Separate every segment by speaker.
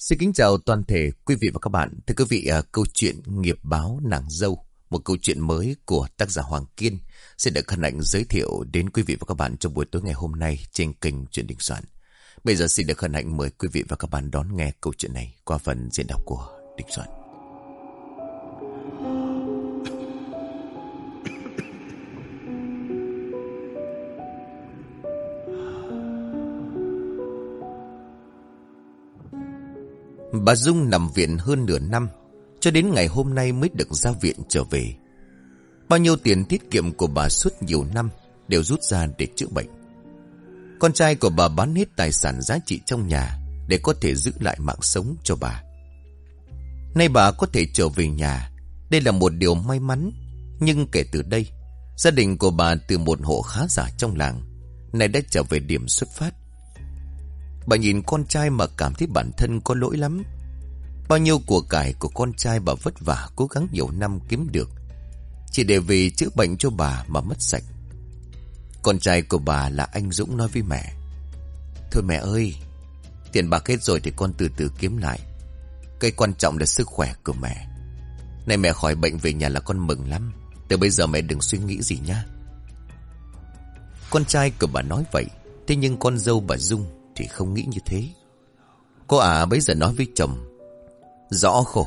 Speaker 1: Xin kính chào toàn thể quý vị và các bạn. Thưa quý vị, à, câu chuyện nghiệp báo nàng dâu, một câu chuyện mới của tác giả Hoàng Kiên sẽ được hân hạnh giới thiệu đến quý vị và các bạn trong buổi tối ngày hôm nay trên kênh Chuyện Đình Soạn. Bây giờ xin được hân hạnh mời quý vị và các bạn đón nghe câu chuyện này qua phần diễn đọc của Đình Soạn. Bà Dung nằm viện hơn nửa năm, cho đến ngày hôm nay mới được ra viện trở về. Bao nhiêu tiền tiết kiệm của bà suốt nhiều năm đều rút ra để chữa bệnh. Con trai của bà bán hết tài sản giá trị trong nhà để có thể giữ lại mạng sống cho bà. Nay bà có thể trở về nhà, đây là một điều may mắn. Nhưng kể từ đây, gia đình của bà từ một hộ khá giả trong làng, nay đã trở về điểm xuất phát. Bà nhìn con trai mà cảm thấy bản thân có lỗi lắm. Bao nhiêu của cải của con trai bà vất vả cố gắng nhiều năm kiếm được. Chỉ để vì chữa bệnh cho bà mà mất sạch. Con trai của bà là anh Dũng nói với mẹ. Thôi mẹ ơi, tiền bạc hết rồi thì con từ từ kiếm lại. Cái quan trọng là sức khỏe của mẹ. Này mẹ khỏi bệnh về nhà là con mừng lắm. Từ bây giờ mẹ đừng suy nghĩ gì nha Con trai của bà nói vậy. Thế nhưng con dâu bà Dung thì không nghĩ như thế. Cô ả à bây giờ nói với chồng. Rõ khổ.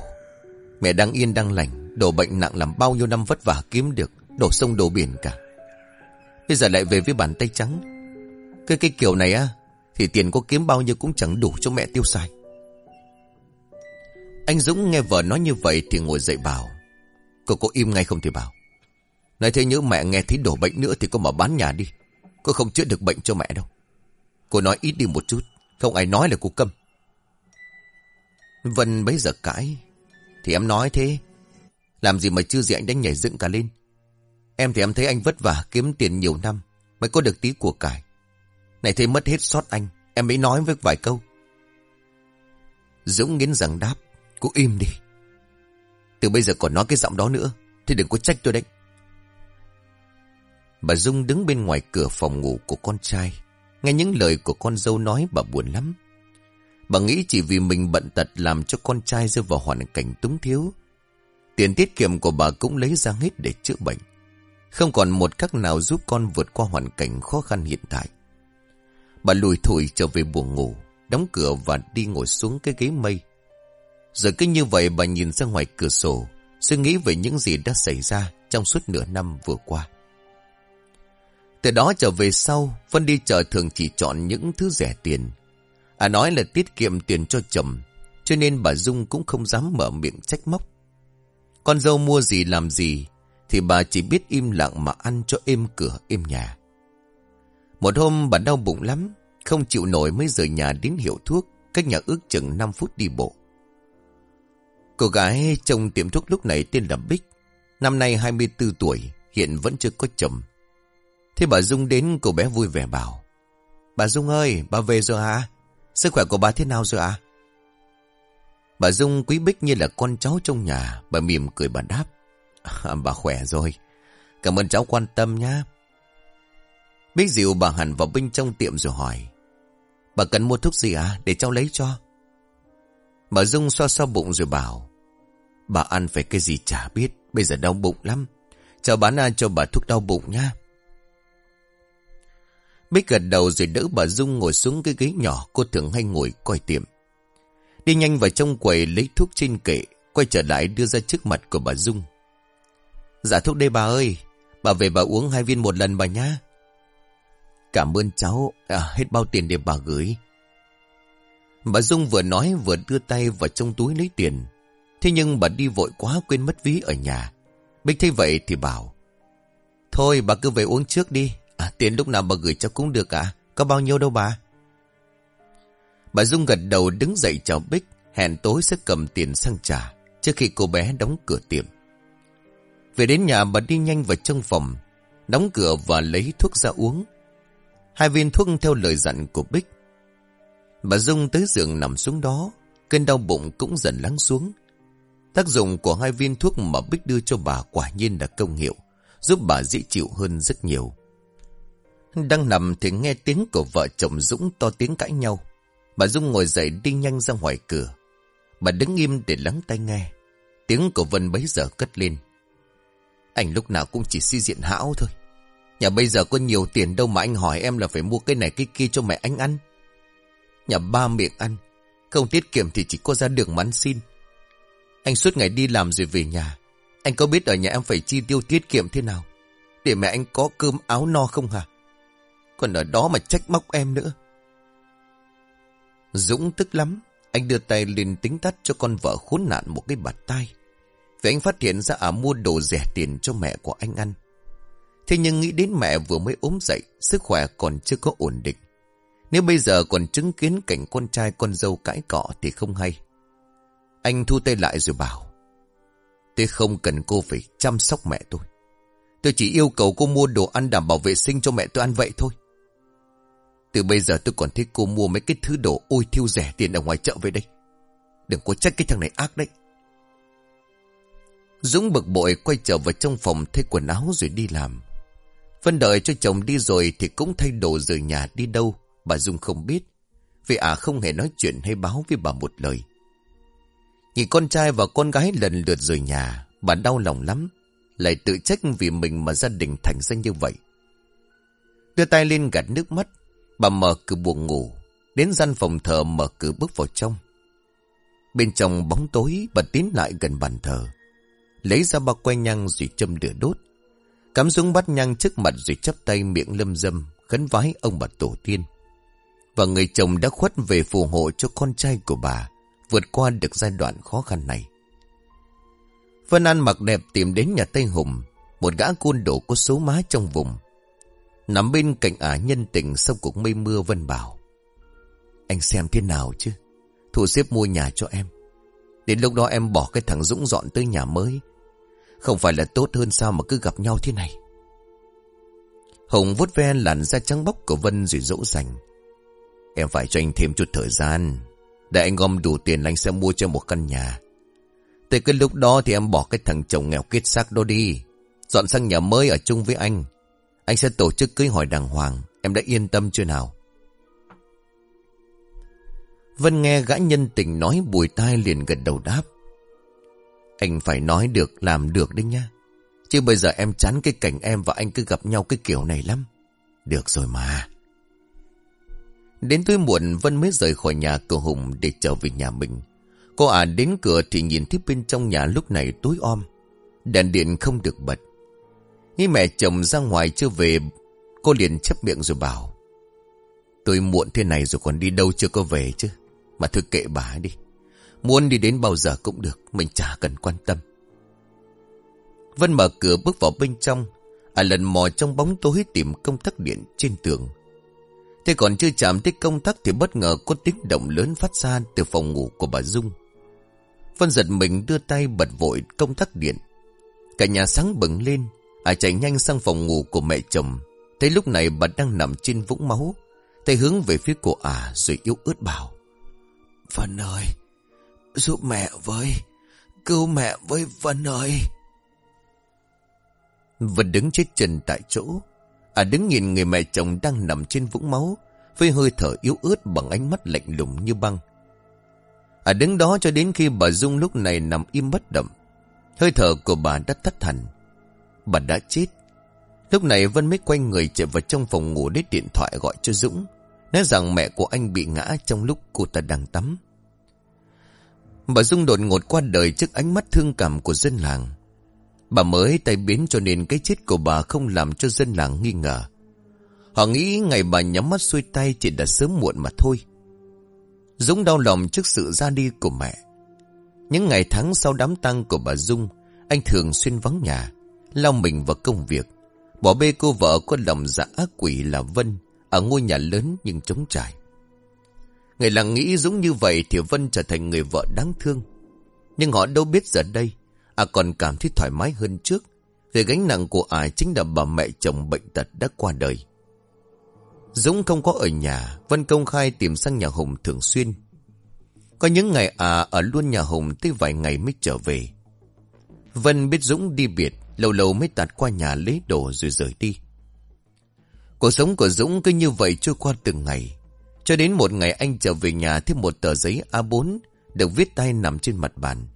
Speaker 1: Mẹ đang yên đang lành. Đổ bệnh nặng làm bao nhiêu năm vất vả kiếm được. Đổ sông đổ biển cả. Bây giờ lại về với bàn tay trắng. Cái cái kiểu này á. Thì tiền có kiếm bao nhiêu cũng chẳng đủ cho mẹ tiêu xài. Anh Dũng nghe vợ nói như vậy thì ngồi dậy bảo. Cô có im ngay không thì bảo. Nói thế nhớ mẹ nghe thấy đổ bệnh nữa thì cô mở bán nhà đi. Cô không chữa được bệnh cho mẹ đâu. Cô nói, ít đi một chút. Không ai nói là cô câm. Vân bấy giờ cãi. Thì em nói thế. Làm gì mà chưa gì anh đánh nhảy dựng cả lên. Em thì em thấy anh vất vả, kiếm tiền nhiều năm. Mới có được tí của cải. Này thấy mất hết sót anh. Em mới nói với vài câu. Dũng nghiến rằng đáp. Cô im đi. Từ bây giờ còn nói cái giọng đó nữa. Thì đừng có trách tôi đấy. Bà Dung đứng bên ngoài cửa phòng ngủ của con trai. Nghe những lời của con dâu nói bà buồn lắm. Bà nghĩ chỉ vì mình bận tật làm cho con trai rơi vào hoàn cảnh túng thiếu. Tiền tiết kiệm của bà cũng lấy ra hết để chữa bệnh. Không còn một cách nào giúp con vượt qua hoàn cảnh khó khăn hiện tại. Bà lùi thủi trở về buồng ngủ, đóng cửa và đi ngồi xuống cái ghế mây. Rồi cứ như vậy bà nhìn ra ngoài cửa sổ, suy nghĩ về những gì đã xảy ra trong suốt nửa năm vừa qua. Từ đó trở về sau, Vân đi chợ thường chỉ chọn những thứ rẻ tiền. À nói là tiết kiệm tiền cho chồng, cho nên bà Dung cũng không dám mở miệng trách móc. Con dâu mua gì làm gì, thì bà chỉ biết im lặng mà ăn cho êm cửa êm nhà. Một hôm bà đau bụng lắm, không chịu nổi mới rời nhà đến hiệu thuốc, cách nhà ước chừng 5 phút đi bộ. Cô gái trong tiệm thuốc lúc này tên là Bích, năm nay 24 tuổi, hiện vẫn chưa có chồng. Thế bà Dung đến cô bé vui vẻ bảo. Bà Dung ơi, bà về rồi à? Sức khỏe của bà thế nào rồi à? Bà Dung quý Bích như là con cháu trong nhà, bà mỉm cười bà đáp. À, bà khỏe rồi, cảm ơn cháu quan tâm nhá. Bích dịu bà hẳn vào bên trong tiệm rồi hỏi. Bà cần mua thuốc gì à, để cháu lấy cho. Bà Dung xoa xoa bụng rồi bảo. Bà ăn phải cái gì chả biết, bây giờ đau bụng lắm. Cháu bán à cho bà thuốc đau bụng nha. Bích gật đầu rồi đỡ bà Dung ngồi xuống cái ghế nhỏ cô thường hay ngồi coi tiệm. Đi nhanh vào trong quầy lấy thuốc trên kệ, quay trở lại đưa ra trước mặt của bà Dung. Dạ thuốc đây bà ơi, bà về bà uống hai viên một lần bà nhá. Cảm ơn cháu, à, hết bao tiền để bà gửi. Bà Dung vừa nói vừa đưa tay vào trong túi lấy tiền. Thế nhưng bà đi vội quá quên mất ví ở nhà. Bích thấy vậy thì bảo. Thôi bà cứ về uống trước đi, À, tiền lúc nào bà gửi cho cũng được à? Có bao nhiêu đâu bà? Bà Dung gật đầu đứng dậy chào Bích, hẹn tối sẽ cầm tiền sang trả, trước khi cô bé đóng cửa tiệm. Về đến nhà bà đi nhanh vào trong phòng, đóng cửa và lấy thuốc ra uống. Hai viên thuốc theo lời dặn của Bích. Bà Dung tới giường nằm xuống đó, cơn đau bụng cũng dần lắng xuống. Tác dụng của hai viên thuốc mà Bích đưa cho bà quả nhiên là công hiệu, giúp bà dễ chịu hơn rất nhiều. Đang nằm thì nghe tiếng của vợ chồng Dũng to tiếng cãi nhau. Bà Dung ngồi dậy đi nhanh ra ngoài cửa, Bà đứng im để lắng tai nghe. Tiếng của Vân bấy giờ cất lên. Anh lúc nào cũng chỉ si diện hão thôi. Nhà bây giờ có nhiều tiền đâu mà anh hỏi em là phải mua cái này cái kia cho mẹ anh ăn. Nhà ba miệng ăn. Không tiết kiệm thì chỉ có ra đường mắn xin. Anh suốt ngày đi làm rồi về nhà. Anh có biết ở nhà em phải chi tiêu tiết kiệm thế nào? Để mẹ anh có cơm áo no không hả? Còn ở đó mà trách móc em nữa. Dũng tức lắm. Anh đưa tay lên tính tắt cho con vợ khốn nạn một cái bạt tay. Vì anh phát hiện ra à mua đồ rẻ tiền cho mẹ của anh ăn. Thế nhưng nghĩ đến mẹ vừa mới ốm dậy, sức khỏe còn chưa có ổn định. Nếu bây giờ còn chứng kiến cảnh con trai con dâu cãi cọ thì không hay. Anh thu tay lại rồi bảo. Tôi không cần cô phải chăm sóc mẹ tôi. Tôi chỉ yêu cầu cô mua đồ ăn đảm bảo vệ sinh cho mẹ tôi ăn vậy thôi. Từ bây giờ tôi còn thấy cô mua mấy cái thứ đồ ôi thiêu rẻ tiền ở ngoài chợ về đây. Đừng có trách cái thằng này ác đấy. Dũng bực bội quay trở vào trong phòng thay quần áo rồi đi làm. Vân đợi cho chồng đi rồi thì cũng thay đồ rời nhà đi đâu. Bà Dung không biết. Vì ả không hề nói chuyện hay báo với bà một lời. Nhìn con trai và con gái lần lượt rời nhà, bà đau lòng lắm. Lại tự trách vì mình mà gia đình thành ra như vậy. Đưa tay lên gạt nước mắt, bà mở cửa buồn ngủ. Đến gian phòng thờ mở cửa bước vào trong. Bên trong bóng tối bà tiến lại gần bàn thờ. Lấy ra bao que nhang rồi châm lửa đốt. Cắm xuống bắt nhang trước mặt rồi chắp tay miệng lâm dâm, khấn vái ông bà tổ tiên. Và người chồng đã khuất về phù hộ cho con trai của bà, vượt qua được giai đoạn khó khăn này. Vân An mặc đẹp tìm đến nhà Tây Hùng, một gã côn đồ có số má trong vùng. Nằm bên cạnh ả nhân tình sau cuộc mây mưa Vân bảo. Anh xem thế nào chứ? thủ xếp mua nhà cho em. Đến lúc đó em bỏ cái thằng Dũng dọn tới nhà mới. Không phải là tốt hơn sao mà cứ gặp nhau thế này. hồng vuốt ve làn da trắng bóc của Vân rồi dỗ dành. Em phải cho anh thêm chút thời gian. Để anh gom đủ tiền anh sẽ mua cho một căn nhà. Tới cái lúc đó thì em bỏ cái thằng chồng nghèo kết xác đó đi. Dọn sang nhà mới ở chung với anh. Anh sẽ tổ chức cưới hỏi đàng hoàng. Em đã yên tâm chưa nào? Vân nghe gã nhân tình nói bùi tai liền gật đầu đáp. Anh phải nói được, làm được đấy nha. Chứ bây giờ em chán cái cảnh em và anh cứ gặp nhau cái kiểu này lắm. Được rồi mà. Đến tối muộn Vân mới rời khỏi nhà cửa Hùng để trở về nhà mình. Cô ả đến cửa thì nhìn thấy bên trong nhà lúc này tối om. Đèn điện không được bật. Nghĩ mẹ chồng ra ngoài chưa về, cô liền chấp miệng rồi bảo. Tôi muộn thế này rồi còn đi đâu chưa có về chứ. Mà thôi kệ bà đi. Muốn đi đến bao giờ cũng được, mình chả cần quan tâm. Vân mở cửa bước vào bên trong, à lần mò trong bóng tối tìm công tắc điện trên tường. Thế còn chưa chạm tới công tắc thì bất ngờ có tiếng động lớn phát ra từ phòng ngủ của bà Dung. Vân giật mình đưa tay bật vội công tắc điện. Cả nhà sáng bừng lên, à chạy nhanh sang phòng ngủ của mẹ chồng. Thấy lúc này bà đang nằm trên vũng máu, tay hướng về phía của ả rồi yếu ớt bảo. Vân ơi, giúp mẹ với, cứu mẹ với Vân ơi. Vân đứng chết chân tại chỗ, À đứng nhìn người mẹ chồng đang nằm trên vũng máu Với hơi thở yếu ớt bằng ánh mắt lạnh lùng như băng À đứng đó cho đến khi bà Dung lúc này nằm im bất động Hơi thở của bà đã tắt hẳn Bà đã chết Lúc này Vân mới quay người chạy vào trong phòng ngủ để điện thoại gọi cho Dũng Nói rằng mẹ của anh bị ngã trong lúc cô ta đang tắm Bà Dung đột ngột qua đời trước ánh mắt thương cảm của dân làng Bà mới tay biến cho nên cái chết của bà không làm cho dân làng nghi ngờ. Họ nghĩ ngày bà nhắm mắt xuôi tay chỉ đã sớm muộn mà thôi. Dũng đau lòng trước sự ra đi của mẹ. Những ngày tháng sau đám tang của bà Dung, anh thường xuyên vắng nhà, lao mình vào công việc. Bỏ bê cô vợ có lòng dạ ác quỷ là Vân, ở ngôi nhà lớn nhưng trống trải. Người làng nghĩ Dũng như vậy thì Vân trở thành người vợ đáng thương. Nhưng họ đâu biết giờ đây, À còn cảm thấy thoải mái hơn trước Vì gánh nặng của ả chính là bà mẹ chồng bệnh tật đã qua đời Dũng không có ở nhà Vân công khai tìm sang nhà Hùng thường xuyên Có những ngày à ở luôn nhà Hùng tới vài ngày mới trở về Vân biết Dũng đi biệt Lâu lâu mới tạt qua nhà lấy đồ rồi rời đi Cuộc sống của Dũng cứ như vậy trôi qua từng ngày Cho đến một ngày anh trở về nhà thêm một tờ giấy A4 được viết tay nằm trên mặt bàn.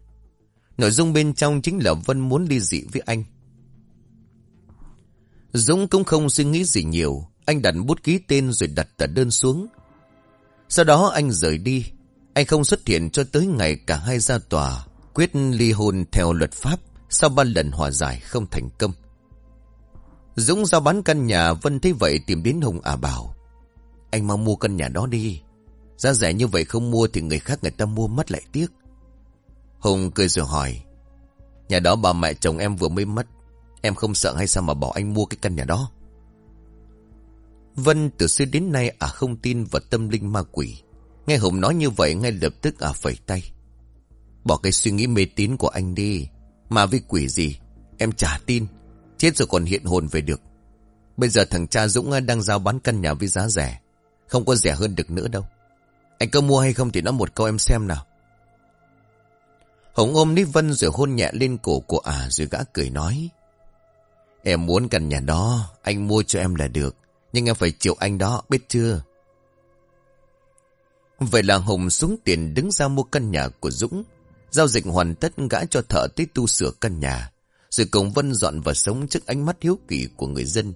Speaker 1: Nội dung bên trong chính là Vân muốn ly dị với anh. Dũng cũng không suy nghĩ gì nhiều. Anh đặt bút ký tên rồi đặt tờ đơn xuống. Sau đó anh rời đi. Anh không xuất hiện cho tới ngày cả hai ra tòa. Quyết ly hôn theo luật pháp. Sau ba lần hòa giải không thành công. Dũng giao bán căn nhà, Vân thấy vậy tìm đến Hùng à bảo. Anh mau mua căn nhà đó đi. Giá rẻ như vậy không mua thì người khác người ta mua mất lại tiếc. Hùng cười rồi hỏi. Nhà đó bà mẹ chồng em vừa mới mất. Em không sợ hay sao mà bỏ anh mua cái căn nhà đó. Vân từ xưa đến nay à không tin vào tâm linh ma quỷ. Nghe Hùng nói như vậy, ngay lập tức à phẩy tay. Bỏ cái suy nghĩ mê tín của anh đi. Mà với quỷ gì? Em chả tin. Chết rồi còn hiện hồn về được. Bây giờ thằng cha Dũng à, đang giao bán căn nhà với giá rẻ. Không có rẻ hơn được nữa đâu. Anh có mua hay không thì nói một câu em xem nào. Hồng ôm Ní Vân rồi hôn nhẹ lên cổ của ả à, rồi gã cười nói. Em muốn căn nhà đó, anh mua cho em là được. Nhưng em phải chịu anh đó, biết chưa? Vậy là Hồng xuống tiền đứng ra mua căn nhà của Dũng. Giao dịch hoàn tất gã cho thợ tới tu sửa căn nhà. Rồi cùng Vân dọn vào sống trước ánh mắt hiếu kỳ của người dân.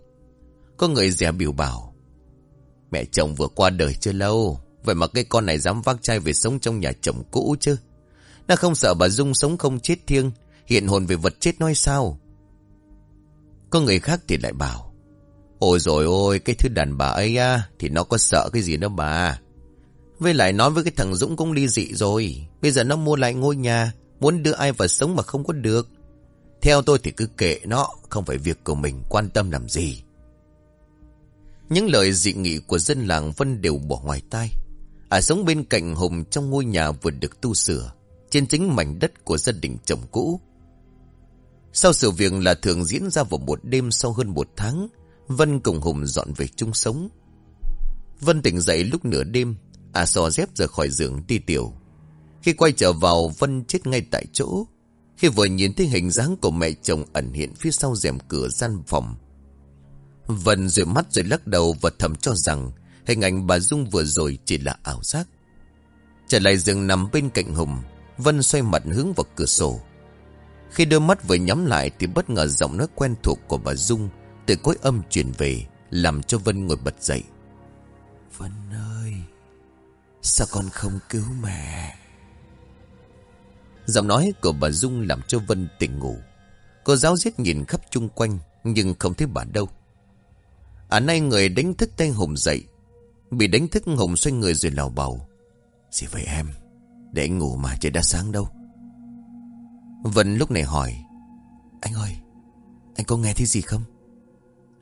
Speaker 1: Có người dè biểu bảo. Mẹ chồng vừa qua đời chưa lâu. Vậy mà cái con này dám vác chai về sống trong nhà chồng cũ chứ. Nó không sợ bà Dung sống không chết thiêng. Hiện hồn về vật chết nói sao. Có người khác thì lại bảo. Ôi rồi ôi, cái thứ đàn bà ấy á, thì nó có sợ cái gì đâu bà. Với lại nói với cái thằng Dũng cũng ly dị rồi. Bây giờ nó mua lại ngôi nhà, muốn đưa ai vào sống mà không có được. Theo tôi thì cứ kệ nó, không phải việc của mình quan tâm làm gì. Những lời dị nghị của dân làng Vân đều bỏ ngoài tai. À sống bên cạnh Hùng trong ngôi nhà vừa được tu sửa, trên chính mảnh đất của gia đình chồng cũ. Sau sự việc là thường diễn ra vào một đêm sau hơn một tháng, Vân cùng Hùng dọn về chung sống. Vân tỉnh dậy lúc nửa đêm, à xò dép rời khỏi giường đi tiểu. Khi quay trở vào, Vân chết ngay tại chỗ. Khi vừa nhìn thấy hình dáng của mẹ chồng ẩn hiện phía sau rèm cửa gian phòng. Vân rửa mắt rồi lắc đầu và thầm cho rằng hình ảnh bà Dung vừa rồi chỉ là ảo giác. Trở lại giường nằm bên cạnh Hùng, Vân xoay mặt hướng vào cửa sổ. Khi đôi mắt vừa nhắm lại thì bất ngờ giọng nói quen thuộc của bà Dung từ cõi âm truyền về, làm cho Vân ngồi bật dậy. Vân sao con không cứu mẹ? Giọng nói của bà Dung làm cho Vân tỉnh ngủ. Cô giáo giết nhìn khắp chung quanh, nhưng không thấy bà đâu. À nay người đánh thức tay Hùng dậy. Bị đánh thức Hùng xoay người rồi lào bầu. Gì vậy em? Để anh ngủ mà trời đã sáng đâu. Vân lúc này hỏi. Anh ơi, anh có nghe thấy gì không?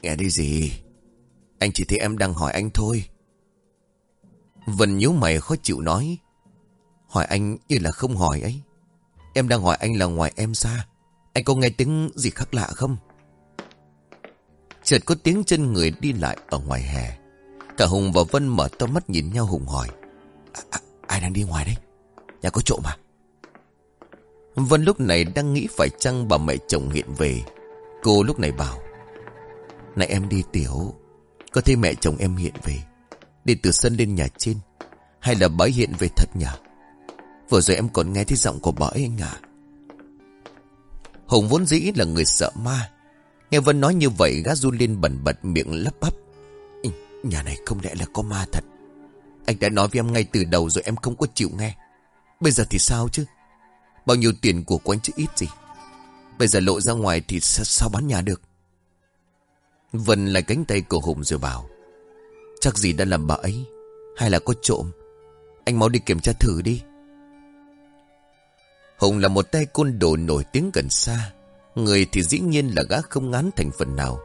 Speaker 1: Nghe thấy gì? Anh chỉ thấy em đang hỏi anh thôi. Vân nhíu mày khó chịu nói. Hỏi anh như là không hỏi ấy. Em đang hỏi anh là ngoài em xa. Anh có nghe tiếng gì khác lạ không? Chợt có tiếng chân người đi lại ở ngoài hè. Cả Hùng và Vân mở to mắt nhìn nhau Hùng hỏi. À, à, ai đang đi ngoài đấy? Nhà có trộm à? Vân lúc này đang nghĩ phải chăng bà mẹ chồng hiện về. Cô lúc này bảo. Này em đi tiểu. Có thấy mẹ chồng em hiện về. Đi từ sân lên nhà trên. Hay là bà hiện về thật nhỉ? Vừa rồi em còn nghe thấy giọng của bà ấy anh à. Hùng vốn dĩ là người sợ ma. Nghe Vân nói như vậy gã run lên bẩn bật miệng lấp bắp. Nhà này không lẽ là có ma thật. Anh đã nói với em ngay từ đầu rồi em không có chịu nghe. Bây giờ thì sao chứ? Bao nhiêu tiền của quán chứ ít gì. Bây giờ lộ ra ngoài thì sao, sao bán nhà được? Vân lại cánh tay của Hùng rồi bảo. Chắc gì đã làm bà ấy. Hay là có trộm. Anh mau đi kiểm tra thử đi. Hùng là một tay côn đồ nổi tiếng gần xa. Người thì dĩ nhiên là gã không ngán thành phần nào.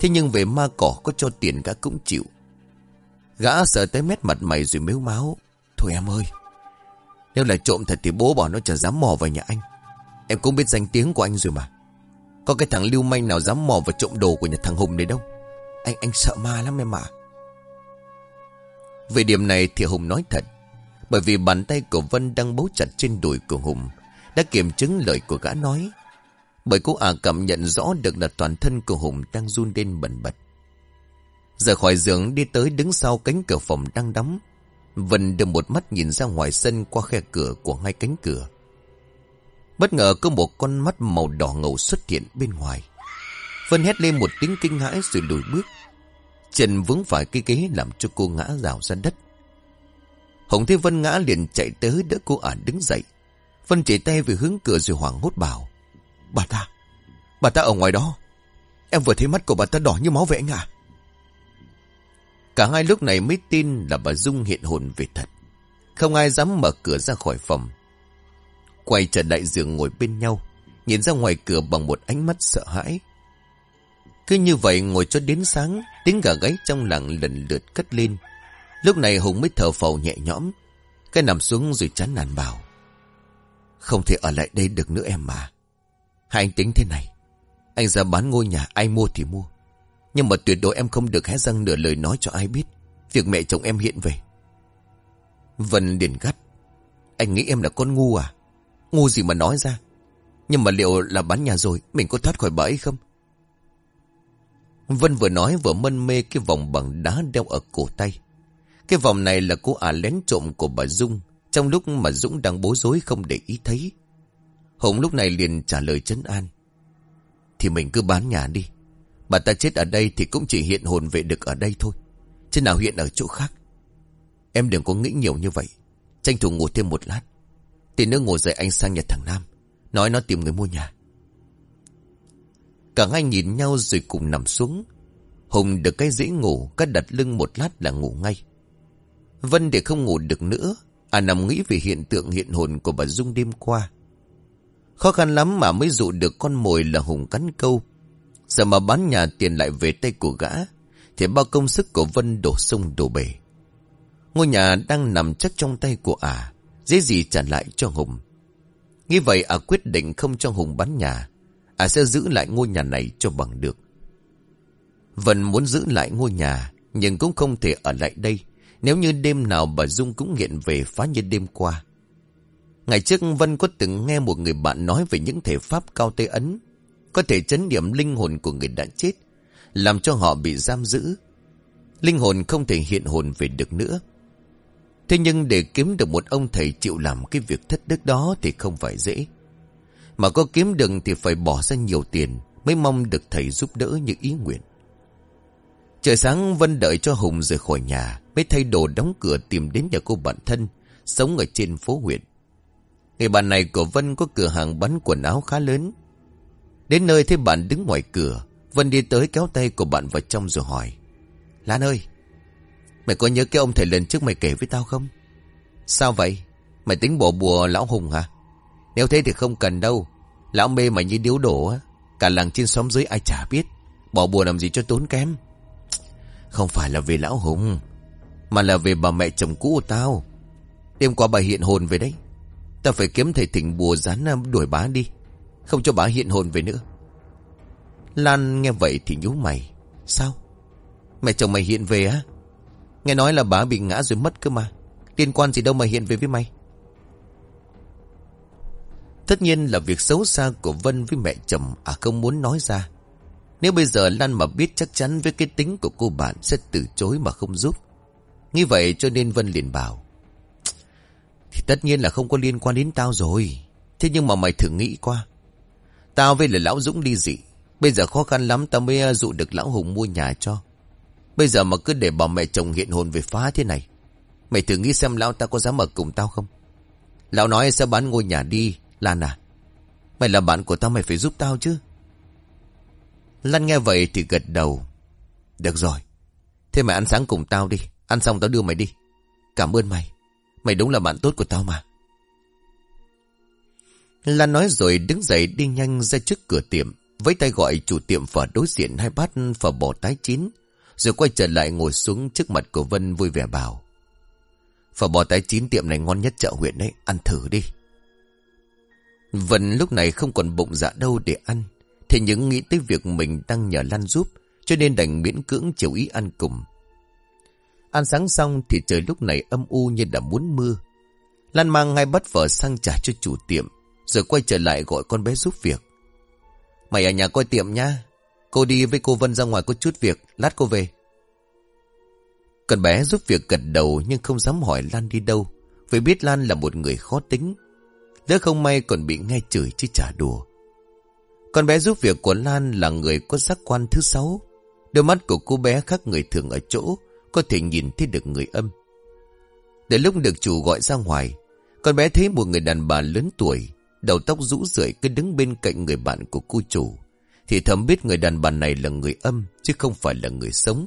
Speaker 1: Thế nhưng về ma cỏ có cho tiền gã cũng chịu. Gã sợ tới mét mặt mày rồi mếu máu. Thôi em ơi. Nếu là trộm thật thì bố bỏ nó chẳng dám mò vào nhà anh. Em cũng biết danh tiếng của anh rồi mà. Có cái thằng lưu manh nào dám mò vào trộm đồ của nhà thằng Hùng đấy đâu. Anh anh sợ ma lắm em ạ. Về điểm này thì Hùng nói thật. Bởi vì bàn tay của Vân đang bấu chặt trên đùi của Hùng. Đã kiểm chứng lời của gã nói. Bởi cô ả cảm nhận rõ được là toàn thân của Hùng đang run lên bẩn bật. Rời khỏi giường đi tới đứng sau cánh cửa phòng đang đóng. Vân đưa một mắt nhìn ra ngoài sân qua khe cửa của hai cánh cửa. Bất ngờ có một con mắt màu đỏ ngầu xuất hiện bên ngoài. Vân hét lên một tiếng kinh hãi rồi lùi bước. Chân vướng phải cái ghế làm cho cô ngã rào ra đất. Hồng Thế Vân ngã liền chạy tới đỡ cô ả đứng dậy. Vân chỉ tay về hướng cửa rồi hoảng hốt bảo. Bà ta, bà ta ở ngoài đó. Em vừa thấy mắt của bà ta đỏ như máu vậy anh à. Cả hai lúc này mới tin là bà Dung hiện hồn về thật. Không ai dám mở cửa ra khỏi phòng. Quay trở lại giường ngồi bên nhau. Nhìn ra ngoài cửa bằng một ánh mắt sợ hãi. Cứ như vậy ngồi cho đến sáng, tiếng gà gáy trong lặng lần lượt cất lên. Lúc này Hùng mới thở phào nhẹ nhõm. Cái nằm xuống rồi chán nản bảo. Không thể ở lại đây được nữa em mà. Hai anh tính thế này. Anh ra bán ngôi nhà ai mua thì mua. Nhưng mà tuyệt đối em không được hé răng nửa lời nói cho ai biết. Việc mẹ chồng em hiện về. Vân liền gắt. Anh nghĩ em là con ngu à? Ngu gì mà nói ra? Nhưng mà liệu là bán nhà rồi Mình có thoát khỏi bà ấy không Vân vừa nói vừa mân mê Cái vòng bằng đá đeo ở cổ tay. Cái vòng này là cô ả lén trộm của bà Dung, Trong lúc mà Dũng đang bối rối không để ý thấy. Hùng lúc này liền trả lời trấn an. Thì mình cứ bán nhà đi. Bà ta chết ở đây thì cũng chỉ hiện hồn về được ở đây thôi. Chứ nào hiện ở chỗ khác? Em đừng có nghĩ nhiều như vậy. Tranh thủ ngủ thêm một lát. Thì nữa ngồi dậy anh sang nhà thằng Nam. Nói nó tìm người mua nhà. Cả hai nhìn nhau rồi cùng nằm xuống. Hùng được cái dễ ngủ Cắt đặt lưng một lát là ngủ ngay. Vân để không ngủ được nữa À nằm nghĩ về hiện tượng hiện hồn của bà Dung đêm qua. Khó khăn lắm mà mới dụ được con mồi là Hùng cắn câu. Giờ mà bán nhà tiền lại về tay của gã Thì bao công sức của Vân đổ sông đổ bể. Ngôi nhà đang nằm chắc trong tay của ả à, Dễ gì trả lại cho Hùng. Nghĩ vậy ả à quyết định không cho Hùng bán nhà à sẽ giữ lại ngôi nhà này cho bằng được. Vân muốn giữ lại ngôi nhà, Nhưng cũng không thể ở lại đây. Nếu như đêm nào bà Dung cũng nghiện về phá như đêm qua. Ngày trước Vân có từng nghe một người bạn nói về những thể pháp cao tê ấn, Có thể chấn điểm linh hồn của người đã chết, Làm cho họ bị giam giữ. Linh hồn không thể hiện hồn về được nữa. Thế nhưng để kiếm được một ông thầy chịu làm cái việc thất đức đó thì không phải dễ. Mà có kiếm được thì phải bỏ ra nhiều tiền mới mong được thầy giúp đỡ như ý nguyện. Trời sáng Vân đợi cho Hùng rời khỏi nhà, mới thay đồ đóng cửa tìm đến nhà cô bạn thân, sống ở trên phố huyện. Người bạn này của Vân có cửa hàng bán quần áo khá lớn. Đến nơi thấy bạn đứng ngoài cửa, Vân đi tới kéo tay của bạn vào trong rồi hỏi, Lan ơi, Mày có nhớ cái ông thầy lần trước mày kể với tao không? Sao vậy? Mày tính bỏ bùa lão Hùng hả? Nếu thế thì không cần đâu. Lão mê mày như điếu đổ. Cả làng trên xóm dưới ai chả biết. Bỏ bùa làm gì cho tốn kém. Không phải là về lão Hùng. Mà là về bà mẹ chồng cũ của tao. Đêm qua bà hiện hồn về đấy. Tao phải kiếm thầy thỉnh bùa rán à, đuổi bá đi. Không cho bà hiện hồn về nữa. Lan nghe vậy thì nhú mày. Sao? Mẹ chồng mày hiện về á? Nghe nói là bà bị ngã rồi mất cơ mà Liên quan gì đâu mà hiện về với mày Tất nhiên là việc xấu xa của Vân với mẹ chồng À không muốn nói ra. Nếu bây giờ Lan mà biết chắc chắn với cái tính của cô bạn Sẽ từ chối mà không giúp. Như vậy cho nên Vân liền bảo Thì tất nhiên là không có liên quan đến tao rồi. Thế nhưng mà mày thử nghĩ qua. Tao với là Lão Dũng đi dị. Bây giờ khó khăn lắm tao mới à, dụ được Lão Hùng mua nhà cho. Bây giờ mà cứ để bảo mẹ chồng hiện hồn về phá thế này. Mày thử nghĩ xem lão ta có dám ở cùng tao không? Lão nói sẽ bán ngôi nhà đi, Lan à. Mày là bạn của tao mày phải giúp tao chứ. Lan nghe vậy thì gật đầu. Được rồi. Thế mày ăn sáng cùng tao đi. Ăn xong tao đưa mày đi. Cảm ơn mày. Mày đúng là bạn tốt của tao mà. Lan nói rồi đứng dậy đi nhanh ra trước cửa tiệm. Với tay gọi chủ tiệm phở đối diện hai bát phở bò tái chín. Rồi quay trở lại ngồi xuống trước mặt của Vân vui vẻ bảo. Phở bò tái chín tiệm này ngon nhất chợ huyện đấy, ăn thử đi. Vân lúc này không còn bụng dạ đâu để ăn. Thế nhưng nghĩ tới việc mình đang nhờ Lan giúp, cho nên đành miễn cưỡng chiều ý ăn cùng. Ăn sáng xong thì trời lúc này âm u như đã muốn mưa. Lan mang ngay bắt vợ sang trả cho chủ tiệm, rồi quay trở lại gọi con bé giúp việc. Mày ở nhà coi tiệm nha, Cô đi với cô Vân ra ngoài có chút việc, lát cô về. Con bé giúp việc gật đầu nhưng không dám hỏi Lan đi đâu. Vì biết Lan là một người khó tính. Nếu không may còn bị nghe chửi chứ trả đùa. Con bé giúp việc của Lan là người có giác quan thứ sáu. Đôi mắt của cô bé khác người thường ở chỗ, có thể nhìn thấy được người âm. Để lúc được chủ gọi ra ngoài, con bé thấy một người đàn bà lớn tuổi, đầu tóc rũ rượi cứ đứng bên cạnh người bạn của cô chủ. Thì thầm biết người đàn bà này là người âm, chứ không phải là người sống.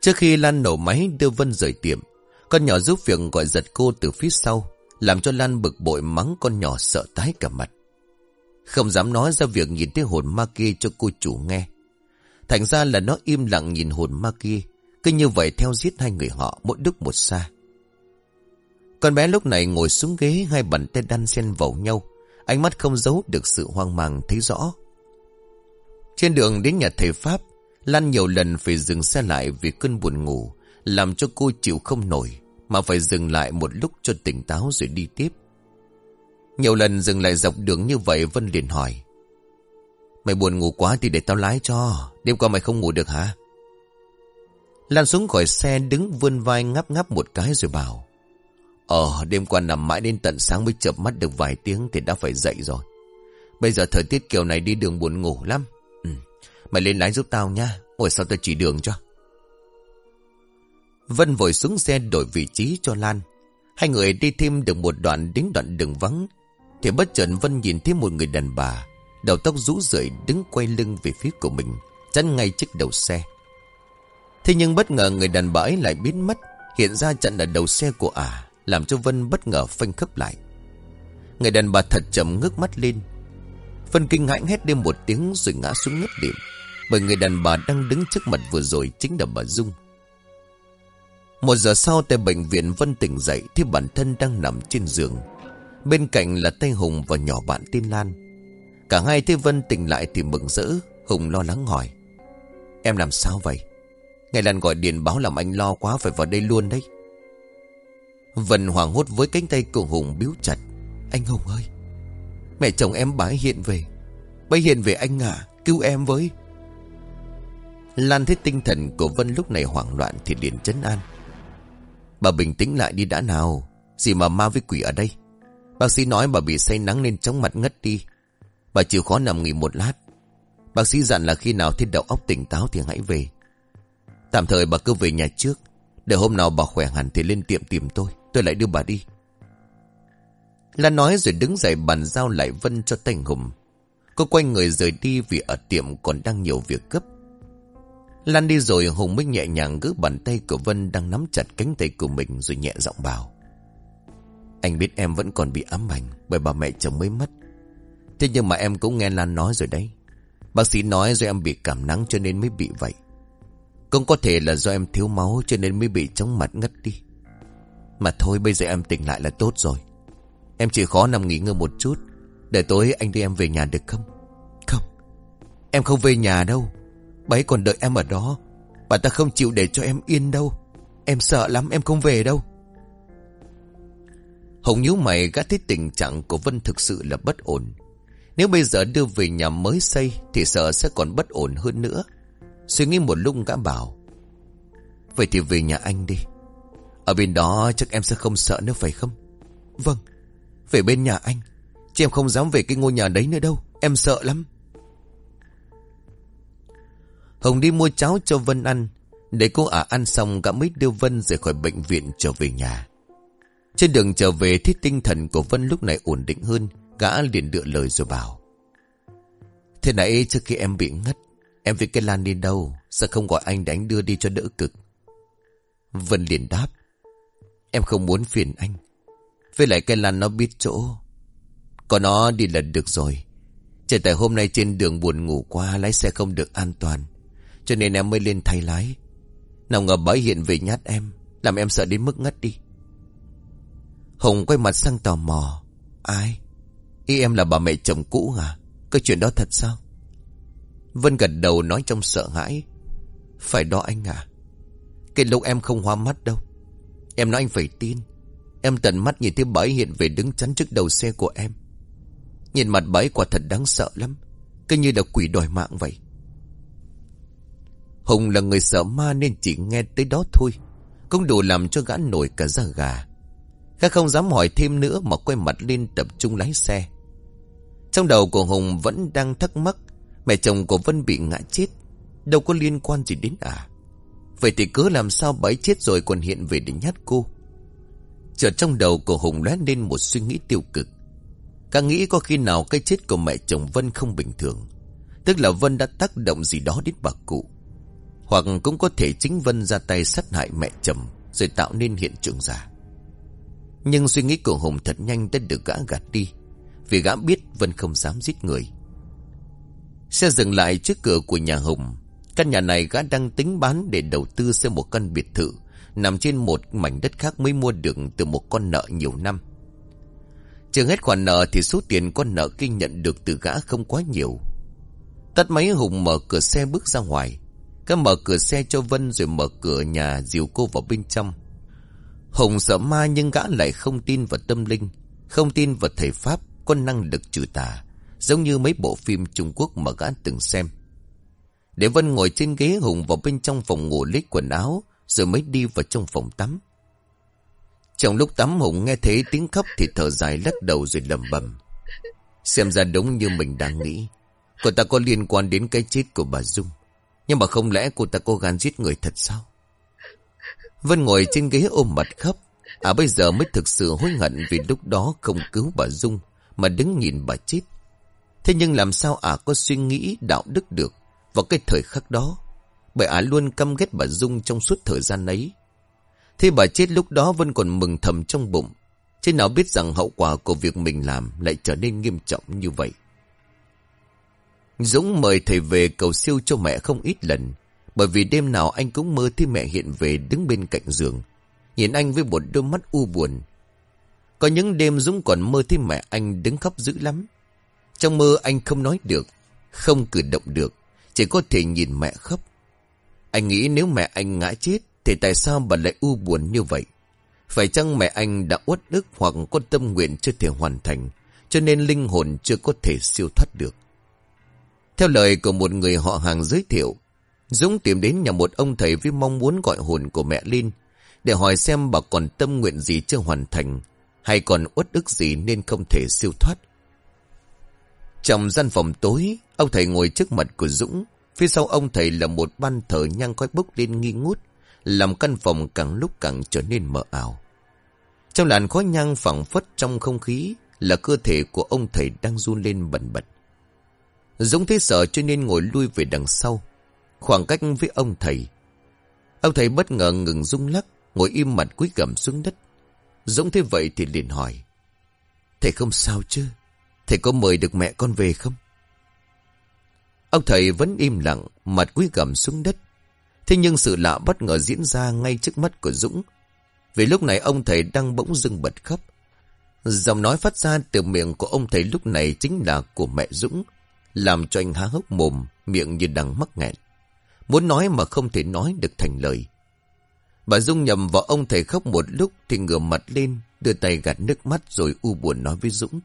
Speaker 1: Trước khi Lan nổ máy đưa Vân rời tiệm, con nhỏ giúp việc gọi giật cô từ phía sau, làm cho Lan bực bội mắng con nhỏ sợ tái cả mặt. Không dám nói ra việc nhìn thấy hồn ma kia cho cô chủ nghe. Thành ra là nó im lặng nhìn hồn ma kia, cứ như vậy theo giết hai người họ mỗi đúc một xa. Con bé lúc này ngồi xuống ghế hai bàn tay đan xen vào nhau, ánh mắt không giấu được sự hoang mang thấy rõ. Trên đường đến nhà thầy Pháp, Lan nhiều lần phải dừng xe lại vì cơn buồn ngủ, làm cho cô chịu không nổi, mà phải dừng lại một lúc cho tỉnh táo rồi đi tiếp. Nhiều lần dừng lại dọc đường như vậy Vân liền hỏi. Mày buồn ngủ quá thì để tao lái cho, đêm qua mày không ngủ được hả? Lan xuống khỏi xe đứng vươn vai ngáp ngáp một cái rồi bảo. Ờ, đêm qua nằm mãi đến tận sáng mới chợp mắt được vài tiếng thì đã phải dậy rồi. Bây giờ thời tiết kiểu này đi đường buồn ngủ lắm. Ừ, mày lên lái giúp tao nha, ngồi sau tao chỉ đường cho. Vân vội xuống xe đổi vị trí cho Lan. Hai người đi thêm được một đoạn đến đoạn đường vắng. Thì bất chợt Vân nhìn thấy một người đàn bà, đầu tóc rũ rượi đứng quay lưng về phía của mình, chắn ngay trước đầu xe. Thế nhưng bất ngờ người đàn bà ấy lại biến mất, hiện ra chặn ở đầu xe của ả, à, làm cho Vân bất ngờ phanh khấp lại. Người đàn bà thật chậm ngước mắt lên. Vân kinh hãi hét lên một tiếng rồi ngã xuống ngất điểm, bởi người đàn bà đang đứng trước mặt vừa rồi chính là bà Dung. Một giờ sau tại bệnh viện Vân tỉnh dậy thì bản thân đang nằm trên giường. Bên cạnh là tay Hùng và nhỏ bạn tin Lan. Cả hai thấy Vân tỉnh lại thì mừng rỡ, Hùng lo lắng hỏi. Em làm sao vậy? Ngày lần gọi điện báo làm anh lo quá phải vào đây luôn đấy. Vân hoảng hốt với cánh tay của Hùng biếu chặt. Anh Hùng ơi! Mẹ chồng em bái hiện về. Bái hiện về anh à, cứu em với. Lan thấy tinh thần của Vân lúc này hoảng loạn thì liền chấn an. Bà bình tĩnh lại đi đã nào. Gì mà ma với quỷ ở đây? Bác sĩ nói bà bị say nắng nên chóng mặt ngất đi. Bà chịu khó nằm nghỉ một lát. Bác sĩ dặn là khi nào thiết đầu óc tỉnh táo thì hãy về. Tạm thời bà cứ về nhà trước. Để hôm nào bà khỏe hẳn thì lên tiệm tìm tôi. Tôi lại đưa bà đi. Lan nói rồi đứng dậy bàn giao lại Vân cho tay Hùng. Cô quay người rời đi vì ở tiệm còn đang nhiều việc cấp Lan đi rồi Hùng mới nhẹ nhàng gỡ bàn tay của Vân đang nắm chặt cánh tay của mình rồi nhẹ giọng bảo. Anh biết em vẫn còn bị ám ảnh bởi bà mẹ chồng mới mất. Thế nhưng mà em cũng nghe Lan nói rồi đấy. Bác sĩ nói do em bị cảm nắng cho nên mới bị vậy. Cũng có thể là do em thiếu máu cho nên mới bị chóng mặt ngất đi. Mà thôi, bây giờ em tỉnh lại là tốt rồi. Em chỉ khó nằm nghỉ ngơi một chút. Để tối anh đưa em về nhà được không? Không. Em không về nhà đâu. Bà ấy còn đợi em ở đó. Bà ta không chịu để cho em yên đâu. Em sợ lắm, em không về đâu. Hồng nhíu mày gã thấy tình trạng của Vân thực sự là bất ổn. Nếu bây giờ đưa về nhà mới xây Thì sợ sẽ còn bất ổn hơn nữa. Suy nghĩ một lúc gã bảo, Vậy thì về nhà anh đi. Ở bên đó chắc em sẽ không sợ nữa phải không? Vâng Về bên nhà anh. Chứ em không dám về cái ngôi nhà đấy nữa đâu. Em sợ lắm. Hồng đi mua cháo cho Vân ăn. Để cô ả ăn xong gã mới đưa Vân rời khỏi bệnh viện trở về nhà. Trên đường trở về thì tinh thần của Vân lúc này ổn định hơn. Gã liền đựa lời rồi bảo. Thế nãy trước khi em bị ngất, em với cái Lan đi đâu? Sao không gọi anh để anh đưa đi cho đỡ cực? Vân liền đáp. Em không muốn phiền anh. Với lại cái Lan nó biết chỗ. Có nó đi là được rồi. Chỉ tại hôm nay trên đường buồn ngủ quá lái xe không được an toàn. Cho nên em mới lên thay lái. Nào ngờ bãi hiện về nhát em, Làm em sợ đến mức ngất đi. Hùng quay mặt sang tò mò. Ai? Ý em là bà mẹ chồng cũ à Cái chuyện đó thật sao? Vân gật đầu nói trong sợ hãi. Phải đó anh à Cái lúc em không hoa mắt đâu. Em nói anh phải tin. Em tận mắt nhìn thấy bãi hiện về đứng chắn trước đầu xe của em. Nhìn mặt bãi quả thật đáng sợ lắm. Cứ như là quỷ đòi mạng vậy. Hùng là người sợ ma nên chỉ nghe tới đó thôi. Cũng đủ làm cho gã nổi cả da gà. Gã không dám hỏi thêm nữa mà quay mặt lên tập trung lái xe. Trong đầu của Hùng vẫn đang thắc mắc. Mẹ chồng của Vân bị ngã chết. Đâu có liên quan gì đến à. Vậy thì cứ làm sao bấy chết rồi còn hiện về để nhát cô. Chợt trong đầu của Hùng lóe lên một suy nghĩ tiêu cực. Càng nghĩ có khi nào cái chết của mẹ chồng Vân không bình thường. Tức là Vân đã tác động gì đó đến bà cụ. Hoặc cũng có thể chính Vân ra tay sát hại mẹ chồng, rồi tạo nên hiện trường giả. Nhưng suy nghĩ của Hùng thật nhanh đã được gã gạt đi. Vì gã biết Vân không dám giết người. Xe dừng lại trước cửa của nhà Hùng. Căn nhà này gã đang tính bán để đầu tư xây một căn biệt thự nằm trên một mảnh đất khác mới mua được từ một con nợ nhiều năm. Chưa hết khoản nợ thì số tiền con nợ kinh nhận được từ gã không quá nhiều. Tắt máy Hùng mở cửa xe bước ra ngoài. Các mở cửa xe cho Vân rồi mở cửa nhà dìu cô vào bên trong. Hùng sợ ma nhưng gã lại không tin vào tâm linh, không tin vào thầy Pháp có năng lực trừ tà, giống như mấy bộ phim Trung Quốc mà gã từng xem. Để Vân ngồi trên ghế Hùng vào bên trong phòng ngủ lấy quần áo, rồi mới đi vào trong phòng tắm. Trong lúc tắm Hùng nghe thấy tiếng khóc thì thở dài lắc đầu rồi lầm bầm. Xem ra đúng như mình đang nghĩ. Cô ta có liên quan đến cái chết của bà Dung. Nhưng mà không lẽ cô ta cố gan giết người thật sao? Vân ngồi trên ghế ôm mặt khóc. À bây giờ mới thực sự hối hận vì lúc đó không cứu bà Dung, mà đứng nhìn bà chết. Thế nhưng làm sao ả có suy nghĩ đạo đức được vào cái thời khắc đó? Bởi ả luôn căm ghét bà Dung trong suốt thời gian ấy. Thế bà chết lúc đó Vân còn mừng thầm trong bụng. Chứ nào biết rằng hậu quả của việc mình làm lại trở nên nghiêm trọng như vậy. Dũng mời thầy về cầu siêu cho mẹ không ít lần. Bởi vì đêm nào anh cũng mơ thấy mẹ hiện về đứng bên cạnh giường. Nhìn anh với một đôi mắt u buồn. Có những đêm Dũng còn mơ thấy mẹ anh đứng khóc dữ lắm. Trong mơ anh không nói được, không cử động được, chỉ có thể nhìn mẹ khóc. Anh nghĩ nếu mẹ anh ngã chết thì tại sao bà lại u buồn như vậy? Phải chăng mẹ anh đã uất ức hoặc có tâm nguyện chưa thể hoàn thành, cho nên linh hồn chưa có thể siêu thoát được? Theo lời của một người họ hàng giới thiệu, Dũng tìm đến nhà một ông thầy với mong muốn gọi hồn của mẹ Linh để hỏi xem bà còn tâm nguyện gì chưa hoàn thành hay còn uất ức gì nên không thể siêu thoát. Trong gian phòng tối, ông thầy ngồi trước mặt của Dũng. Phía sau ông thầy là một ban thờ nhang khói bốc lên nghi ngút, làm căn phòng càng lúc càng trở nên mờ ảo. Trong làn khói nhang phẳng phất trong không khí là cơ thể của ông thầy đang run lên bần bật. Dũng thấy sợ cho nên ngồi lui về đằng sau, khoảng cách với ông thầy. Ông thầy bất ngờ ngừng rung lắc, ngồi im mặt cúi gầm xuống đất. Dũng thế vậy thì liền hỏi. Thầy không sao chứ? Thầy có mời được mẹ con về không? Ông thầy vẫn im lặng, mặt cúi gầm xuống đất. Thế nhưng sự lạ bất ngờ diễn ra ngay trước mắt của Dũng. Vì lúc này ông thầy đang bỗng dưng bật khóc. Giọng nói phát ra từ miệng của ông thầy lúc này chính là của mẹ Dũng. Làm cho anh há hốc mồm, miệng như đang mắc nghẹn. Muốn nói mà không thể nói được thành lời. Bà Dung nhầm vào ông thầy khóc một lúc thì ngửa mặt lên, đưa tay gạt nước mắt rồi u buồn nói với Dũng.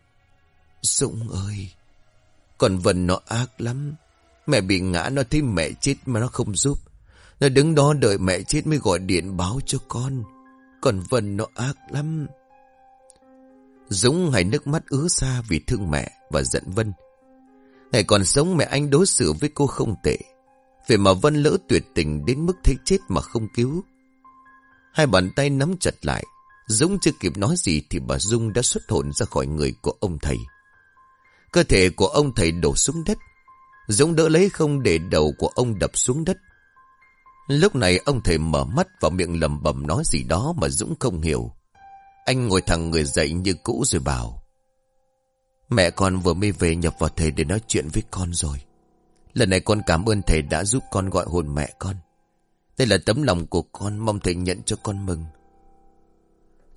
Speaker 1: Dũng ơi, còn Vân nó ác lắm. Mẹ bị ngã nó thấy mẹ chết mà nó không giúp. Nó đứng đó đợi mẹ chết mới gọi điện báo cho con. Còn Vân nó ác lắm. Dũng hay nước mắt ứa xa vì thương mẹ và giận Vân. Ngày còn sống mẹ anh đối xử với cô không tệ. Vậy mà Vân lỡ tuyệt tình đến mức thấy chết mà không cứu. Hai bàn tay nắm chặt lại. Dũng chưa kịp nói gì thì bà Dung đã xuất hồn ra khỏi người của ông thầy. Cơ thể của ông thầy đổ xuống đất. Dũng đỡ lấy không để đầu của ông đập xuống đất. Lúc này ông thầy mở mắt vào miệng lầm bầm nói gì đó mà Dũng không hiểu. Anh ngồi thẳng người dậy như cũ rồi bảo. Mẹ con vừa mới về nhập vào thầy để nói chuyện với con rồi. Lần này con cảm ơn thầy đã giúp con gọi hồn mẹ con. Đây là tấm lòng của con, mong thầy nhận cho con mừng.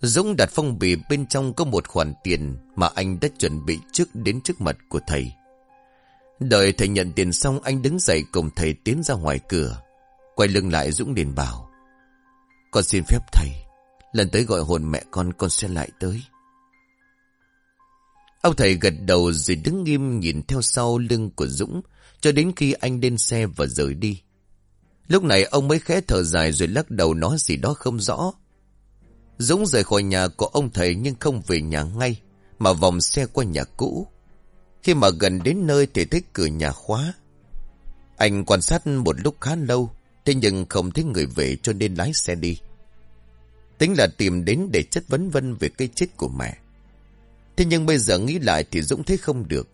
Speaker 1: Dũng đặt phong bì bên trong có một khoản tiền mà anh đã chuẩn bị trước đến trước mặt của thầy. Đợi thầy nhận tiền xong, anh đứng dậy cùng thầy tiến ra ngoài cửa. Quay lưng lại, Dũng liền bảo. Con xin phép thầy. Lần tới gọi hồn mẹ con con sẽ lại tới. Ông thầy gật đầu rồi đứng nghiêm nhìn theo sau lưng của Dũng cho đến khi anh lên xe và rời đi. Lúc này ông mới khẽ thở dài rồi lắc đầu nói gì đó không rõ. Dũng rời khỏi nhà của ông thầy nhưng không về nhà ngay, mà vòng xe qua nhà cũ. Khi mà gần đến nơi thì thấy cửa nhà khóa. Anh quan sát một lúc khá lâu, thế nhưng không thấy người về cho nên lái xe đi. Tính là tìm đến để chất vấn Vân về cái chết của mẹ. Thế nhưng bây giờ nghĩ lại thì Dũng thấy không được.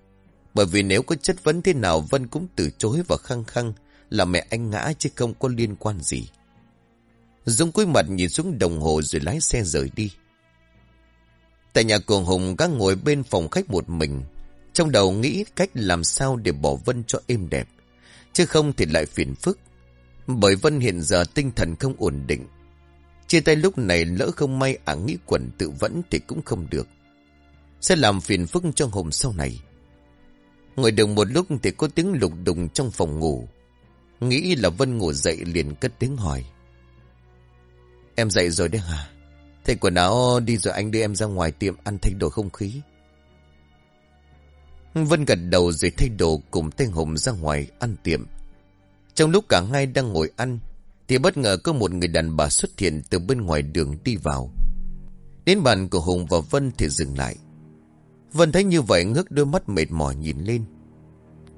Speaker 1: Bởi vì nếu có chất vấn thế nào, Vân cũng từ chối và khăng khăng là mẹ anh ngã chứ không có liên quan gì. Dũng cúi mặt nhìn xuống đồng hồ rồi lái xe rời đi. Tại nhà cường Hùng các ngồi bên phòng khách một mình. Trong đầu nghĩ cách làm sao để bỏ Vân cho êm đẹp. Chứ không thì lại phiền phức. Bởi Vân hiện giờ tinh thần không ổn định. Chia tay lúc này lỡ không may ả nghĩ quẩn tự vẫn thì cũng không được. Sẽ làm phiền phức cho Hùng sau này. Ngồi được một lúc thì có tiếng lục đùng trong phòng ngủ. Nghĩ là Vân ngủ dậy liền cất tiếng hỏi. Em dậy rồi đấy hả? Thầy quần áo đi rồi anh đưa em ra ngoài tiệm ăn thay đổi không khí. Vân gật đầu rồi thay đồ cùng tên Hùng ra ngoài ăn tiệm. Trong lúc cả hai đang ngồi ăn, thì bất ngờ có một người đàn bà xuất hiện từ bên ngoài đường đi vào. Đến bàn của Hùng và Vân thì dừng lại. Vân thấy như vậy ngước đôi mắt mệt mỏi nhìn lên.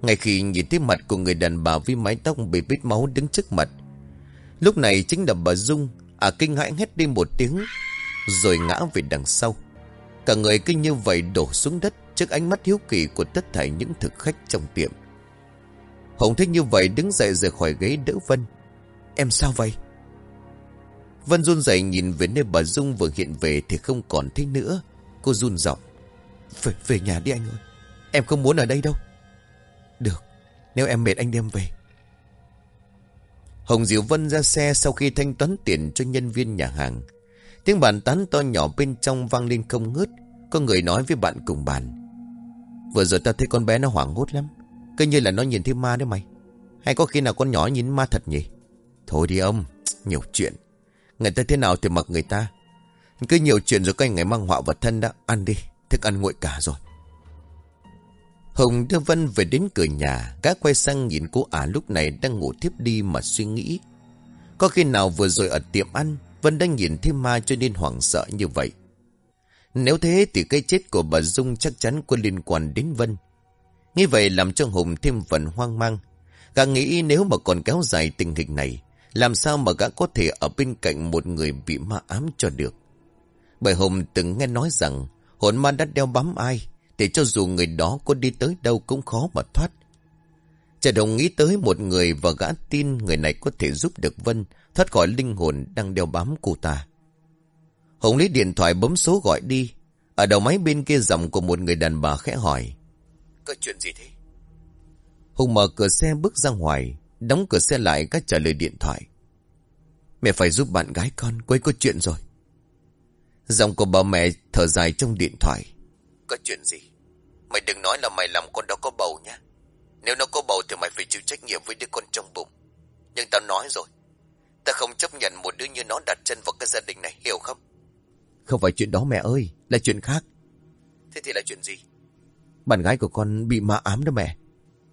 Speaker 1: Ngay khi nhìn thấy mặt của người đàn bà với mái tóc bị bít máu đứng trước mặt. Lúc này chính là bà Dung, à kinh hãi hét đi một tiếng, rồi ngã về đằng sau. Cả người kinh như vậy đổ xuống đất trước ánh mắt hiếu kỳ của tất thảy những thực khách trong tiệm. Hồng thích như vậy đứng dậy rời khỏi ghế đỡ Vân. Em sao vậy? Vân run rẩy nhìn về nơi bà Dung vừa hiện về thì không còn thấy nữa. Cô run giọng. Về, về nhà đi anh ơi. Em không muốn ở đây đâu. Được, nếu em mệt anh đem về. Hồng Diệu Vân ra xe sau khi thanh toán tiền cho nhân viên nhà hàng. Tiếng bàn tán to nhỏ bên trong vang lên không ngớt. Có người nói với bạn cùng bàn. Vừa rồi ta thấy con bé nó hoảng hốt lắm. Cứ như là nó nhìn thấy ma đấy mày. Hay có khi nào con nhỏ nhìn ma thật nhỉ? Thôi đi ông, nhiều chuyện. Người ta thế nào thì mặc người ta. Cứ nhiều chuyện rồi các anh ngày mang họa vật thân đã. Ăn đi, thức ăn nguội cả rồi. Hồng đưa Vân về đến cửa nhà, gã quay sang nhìn cô ả lúc này đang ngủ thiếp đi mà suy nghĩ. Có khi nào vừa rồi ở tiệm ăn, Vân đang nhìn thấy ma cho nên hoảng sợ như vậy. Nếu thế thì cái chết của bà Dung chắc chắn có liên quan đến Vân. Như vậy làm cho Hùng thêm phần hoang mang. Gã nghĩ nếu mà còn kéo dài tình hình này, làm sao mà gã có thể ở bên cạnh một người bị ma ám cho được. Bởi Hùng từng nghe nói rằng hồn ma đã đeo bám ai thì cho dù người đó có đi tới đâu cũng khó mà thoát. Chợt đồng nghĩ tới một người và gã tin người này có thể giúp được Vân thoát khỏi linh hồn đang đeo bám cô ta. Hồng lấy điện thoại bấm số gọi đi. Ở đầu máy bên kia giọng của một người đàn bà khẽ hỏi. Có chuyện gì thế? Hùng mở cửa xe bước ra ngoài, đóng cửa xe lại các trả lời điện thoại. Mẹ phải giúp bạn gái con, quấy có chuyện rồi. Giọng của bà mẹ thở dài trong điện thoại. Có chuyện gì? Mày đừng nói là mày làm con đó có bầu nhá. Nếu nó có bầu thì mày phải chịu trách nhiệm với đứa con trong bụng. Nhưng tao nói rồi. Ta không chấp nhận một đứa như nó đặt chân vào cái gia đình này, hiểu không? Không phải chuyện đó mẹ ơi, là chuyện khác. Thế thì là chuyện gì? Bạn gái của con bị ma ám đó mẹ.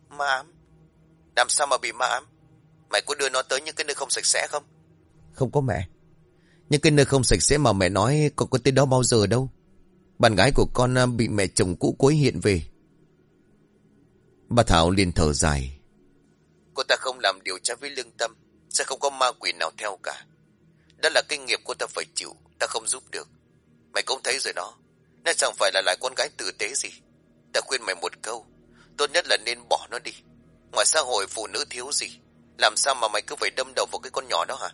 Speaker 1: Ma ám? Làm sao mà bị ma ám? Mày có đưa nó tới những cái nơi không sạch sẽ không? Không có mẹ. Những cái nơi không sạch sẽ mà mẹ nói, con có tới đó bao giờ đâu. Bạn gái của con à, bị mẹ chồng cũ cuối hiện về. Bà Thảo liền thở dài. Cô ta không làm điều tra với lương tâm. Sẽ không có ma quỷ nào theo cả. Đó là kinh nghiệm cô ta phải chịu. Ta không giúp được. Mày cũng thấy rồi đó. Nó chẳng phải là lại con gái tử tế gì. Ta khuyên mày một câu. Tốt nhất là nên bỏ nó đi. Ngoài xã hội phụ nữ thiếu gì. Làm sao mà mày cứ phải đâm đầu vào cái con nhỏ đó hả?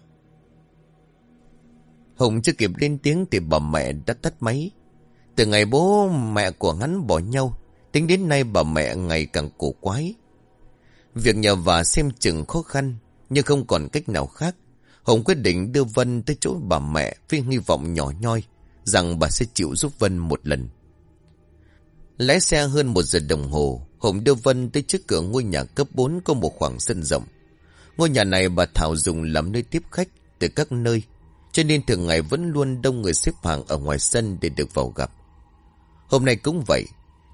Speaker 1: Hùng chưa kịp lên tiếng thì bà mẹ đã tắt máy. Từ ngày bố mẹ của hắn bỏ nhau, tính đến nay bà mẹ ngày càng cổ quái. Việc nhờ và xem chừng khó khăn, nhưng không còn cách nào khác. Hùng quyết định đưa Vân tới chỗ bà mẹ với hy vọng nhỏ nhoi rằng bà sẽ chịu giúp Vân một lần. Lái xe hơn một giờ đồng hồ, Hùng đưa Vân tới trước cửa ngôi nhà cấp 4 có một khoảng sân rộng. Ngôi nhà này bà Thảo dùng làm nơi tiếp khách từ các nơi, cho nên thường ngày vẫn luôn đông người xếp hàng ở ngoài sân để được vào gặp. Hôm nay cũng vậy.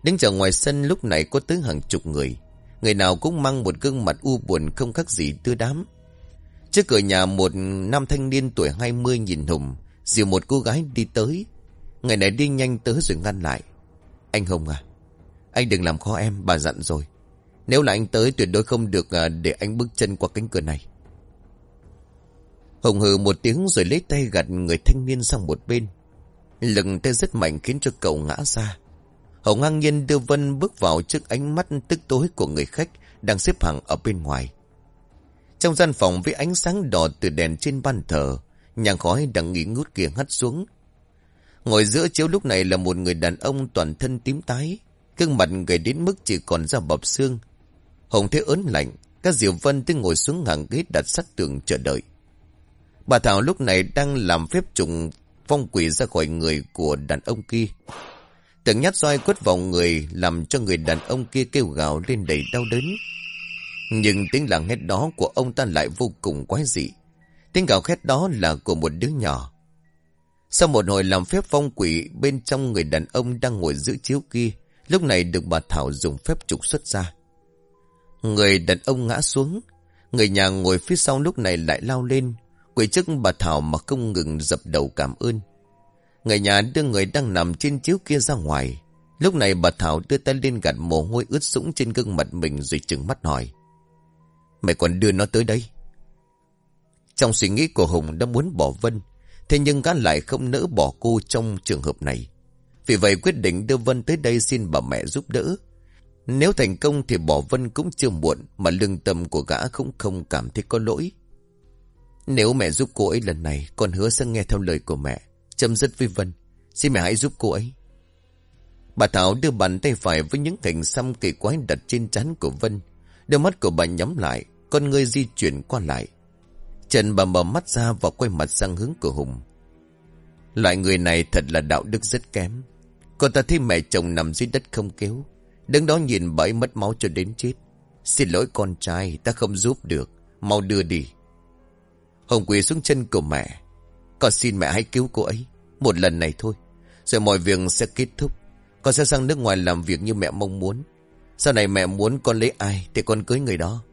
Speaker 1: Đứng chờ ngoài sân lúc này có tới hàng chục người. Người nào cũng mang một gương mặt u buồn không khác gì tư đám. Trước cửa nhà một nam thanh niên tuổi 20 nhìn Hùng, dìu một cô gái đi tới. Người này đi nhanh tới rồi ngăn lại. Anh Hùng à, anh đừng làm khó em, bà dặn rồi. Nếu là anh tới tuyệt đối không được à, để anh bước chân qua cánh cửa này hồng hừ một tiếng rồi lấy tay gạt người thanh niên sang một bên. Lực tay rất mạnh khiến cho cậu ngã ra. hồng ngang nhiên đưa Vân bước vào trước ánh mắt tức tối của người khách đang xếp hàng ở bên ngoài. Trong gian phòng với ánh sáng đỏ từ đèn trên ban thờ, nhang khói đang nghỉ ngút kia hắt xuống. Ngồi giữa chiếu lúc này là một người đàn ông toàn thân tím tái, gương mặt gầy đến mức chỉ còn da bọc xương. Hồng thế ớn lạnh, các diệu vân cứ ngồi xuống hàng ghế đặt sát tường chờ đợi. Bà Thảo lúc này đang làm phép trùng phong quỷ ra khỏi người của đàn ông kia. Từng nhát roi quất vào người làm cho người đàn ông kia kêu gào lên đầy đau đớn. Nhưng tiếng làng hét đó của ông ta lại vô cùng quái dị. Tiếng gào khét đó là của một đứa nhỏ. Sau một hồi làm phép phong quỷ bên trong người đàn ông đang ngồi giữ chiếu kia, lúc này được bà Thảo dùng phép trục xuất ra. Người đàn ông ngã xuống, người nhà ngồi phía sau lúc này lại lao lên, quỷ chức bà Thảo mà không ngừng dập đầu cảm ơn. Người nhà đưa người đang nằm trên chiếu kia ra ngoài. Lúc này bà Thảo đưa tay lên gạt mồ hôi ướt sũng trên gương mặt mình rồi trừng mắt hỏi. Mày còn đưa nó tới đây. Trong suy nghĩ của Hùng đã muốn bỏ Vân. Thế nhưng gã lại không nỡ bỏ cô trong trường hợp này. Vì vậy quyết định đưa Vân tới đây xin bà mẹ giúp đỡ. Nếu thành công thì bỏ Vân cũng chưa muộn mà lương tâm của gã cũng không cảm thấy có lỗi. Nếu mẹ giúp cô ấy lần này, con hứa sẽ nghe theo lời của mẹ. Chấm dứt với Vân. Xin mẹ hãy giúp cô ấy. Bà Thảo đưa bàn tay phải với những cảnh xăm kỳ quái đặt trên trán của Vân. Đôi mắt của bà nhắm lại, con người di chuyển qua lại. Trần bà mở mắt ra và quay mặt sang hướng của Hùng. Loại người này thật là đạo đức rất kém. Cô ta thấy mẹ chồng nằm dưới đất không kéo. Đứng đó nhìn bà ấy mất máu cho đến chết. Xin lỗi con trai, ta không giúp được. Mau đưa đi. Hồng quỳ xuống chân của mẹ. Con xin mẹ hãy cứu cô ấy. Một lần này thôi. Rồi mọi việc sẽ kết thúc. Con sẽ sang nước ngoài làm việc như mẹ mong muốn. Sau này mẹ muốn con lấy ai thì con cưới người đó.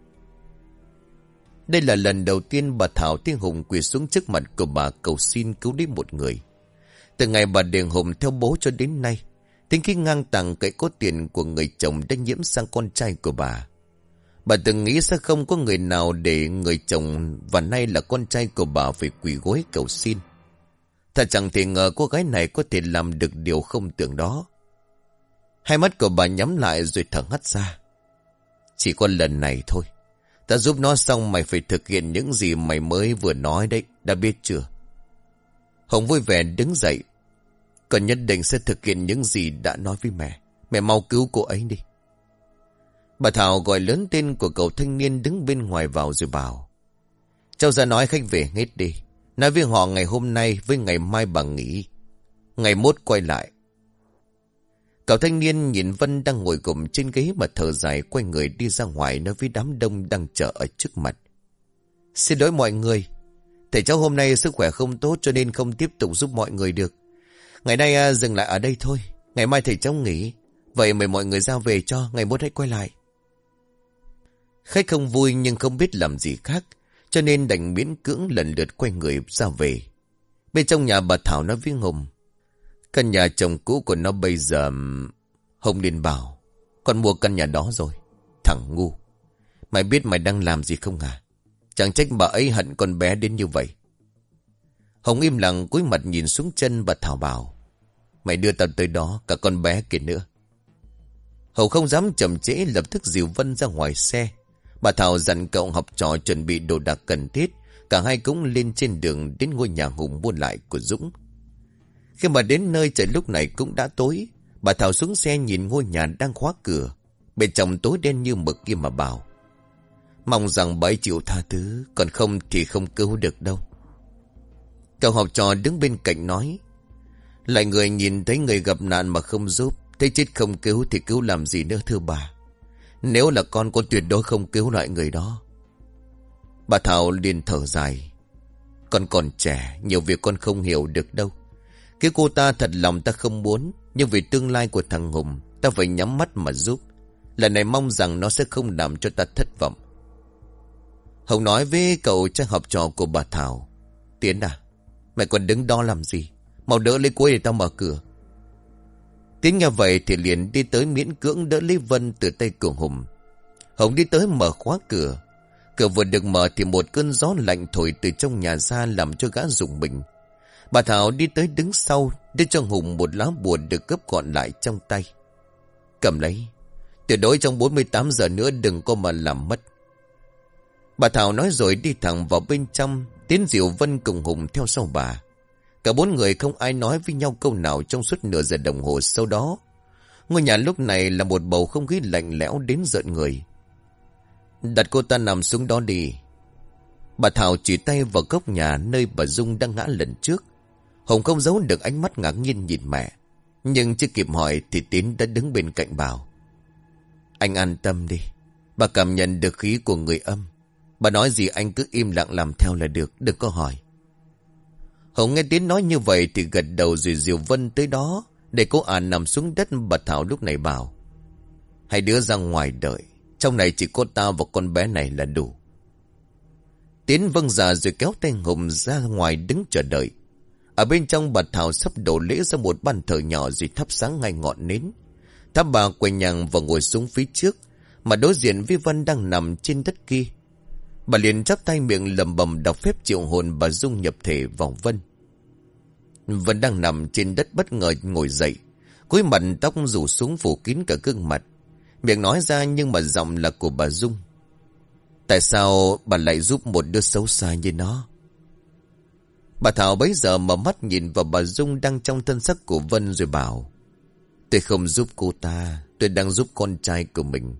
Speaker 1: Đây là lần đầu tiên bà Thảo Tiên Hùng quỳ xuống trước mặt của bà cầu xin cứu đi một người. Từ ngày bà Điền Hùng theo bố cho đến nay, tính khi ngang tàng cái cốt tiền của người chồng đã nhiễm sang con trai của bà. Bà từng nghĩ sẽ không có người nào để người chồng và nay là con trai của bà phải quỳ gối cầu xin. Thật chẳng thể ngờ cô gái này có thể làm được điều không tưởng đó. Hai mắt của bà nhắm lại rồi thở hắt ra. Chỉ có lần này thôi. Ta giúp nó xong mày phải thực hiện những gì mày mới vừa nói đấy, đã biết chưa? Hồng vui vẻ đứng dậy. Còn nhất định sẽ thực hiện những gì đã nói với mẹ. Mẹ mau cứu cô ấy đi. Bà Thảo gọi lớn tên của cậu thanh niên đứng bên ngoài vào rồi bảo. Cháu ra nói khách về hết đi. Nói với họ ngày hôm nay với ngày mai bà nghỉ. Ngày mốt quay lại. Cậu thanh niên nhìn Vân đang ngồi cùng trên ghế mà thở dài quay người đi ra ngoài nói với đám đông đang chờ ở trước mặt. Xin lỗi mọi người. Thầy cháu hôm nay sức khỏe không tốt cho nên không tiếp tục giúp mọi người được. Ngày nay à, dừng lại ở đây thôi. Ngày mai thầy cháu nghỉ. Vậy mời mọi người ra về cho ngày mốt hãy quay lại. Khách không vui nhưng không biết làm gì khác. Cho nên đành miễn cưỡng lần lượt quay người ra về. Bên trong nhà bà Thảo nói với Hùng. Căn nhà chồng cũ của nó bây giờ... Hồng liền bảo. Con mua căn nhà đó rồi. Thằng ngu. Mày biết mày đang làm gì không à? Chẳng trách bà ấy hận con bé đến như vậy. Hồng im lặng cúi mặt nhìn xuống chân bà Thảo bảo. Mày đưa tao tới đó, cả con bé kia nữa. Hậu không dám chậm trễ lập tức dìu Vân ra ngoài xe. Bà Thảo dặn cậu học trò chuẩn bị đồ đạc cần thiết. Cả hai cũng lên trên đường đến ngôi nhà hùng buôn lại của Dũng. Khi mà đến nơi trời lúc này cũng đã tối. Bà Thảo xuống xe nhìn ngôi nhà đang khóa cửa. Bên trong tối đen như mực kia mà bảo. Mong rằng bà chịu tha thứ. Còn không thì không cứu được đâu. Cậu học trò đứng bên cạnh nói. Lại người nhìn thấy người gặp nạn mà không giúp. Thấy chết không cứu thì cứu làm gì nữa thưa bà. Nếu là con con tuyệt đối không cứu loại người đó. Bà Thảo liền thở dài. Con còn trẻ, nhiều việc con không hiểu được đâu. Cái cô ta thật lòng ta không muốn, nhưng vì tương lai của thằng Hùng, ta phải nhắm mắt mà giúp. Lần này mong rằng nó sẽ không làm cho ta thất vọng. Hồng nói với cậu trang học trò của bà Thảo. Tiến à, mày còn đứng đó làm gì? Mau đỡ lấy cuối để tao mở cửa. Tiến nghe vậy thì liền đi tới miễn cưỡng đỡ lý Vân từ tay cường Hùng. Hồng đi tới mở khóa cửa. Cửa vừa được mở thì một cơn gió lạnh thổi từ trong nhà ra làm cho gã rụng mình. Bà Thảo đi tới đứng sau, đưa cho Hùng một lá bùa được gấp gọn lại trong tay. Cầm lấy. Tuyệt đối trong 48 giờ nữa đừng có mà làm mất. Bà Thảo nói rồi đi thẳng vào bên trong, tiến diệu Vân cùng Hùng theo sau bà. Cả bốn người không ai nói với nhau câu nào trong suốt nửa giờ đồng hồ sau đó. Ngôi nhà lúc này là một bầu không khí lạnh lẽo đến giận người. Đặt cô ta nằm xuống đó đi. Bà Thảo chỉ tay vào góc nhà nơi bà Dung đang ngã lần trước. Hồng không giấu được ánh mắt ngạc nhiên nhìn mẹ. Nhưng chưa kịp hỏi thì Tín đã đứng bên cạnh bảo. Anh an tâm đi. Bà cảm nhận được khí của người âm. Bà nói gì anh cứ im lặng làm theo là được, đừng có hỏi. Hồng nghe Tiến nói như vậy thì gật đầu rồi diều Vân tới đó. Để cô ả nằm xuống đất bà Thảo lúc này bảo. Hai đứa ra ngoài đợi. Trong này chỉ có ta và con bé này là đủ. Tiến vâng già rồi kéo tay Hùng ra ngoài đứng chờ đợi. Ở bên trong bà Thảo sắp đổ lễ ra một bàn thờ nhỏ rồi thắp sáng ngay ngọn nến. Tháp bà quay nhằng và ngồi xuống phía trước, mà đối diện với Vân đang nằm trên đất kia. Bà liền chắp tay miệng lầm bầm đọc phép triệu hồn bà Dung nhập thể vào Vân. Vân đang nằm trên đất bất ngờ ngồi dậy, cúi mặt tóc rủ xuống phủ kín cả gương mặt. Miệng nói ra nhưng mà giọng là của bà Dung. Tại sao bà lại giúp một đứa xấu xa như nó? Bà Thảo bấy giờ mở mắt nhìn vào bà Dung đang trong thân sắc của Vân rồi bảo. Tôi không giúp cô ta, tôi đang giúp con trai của mình.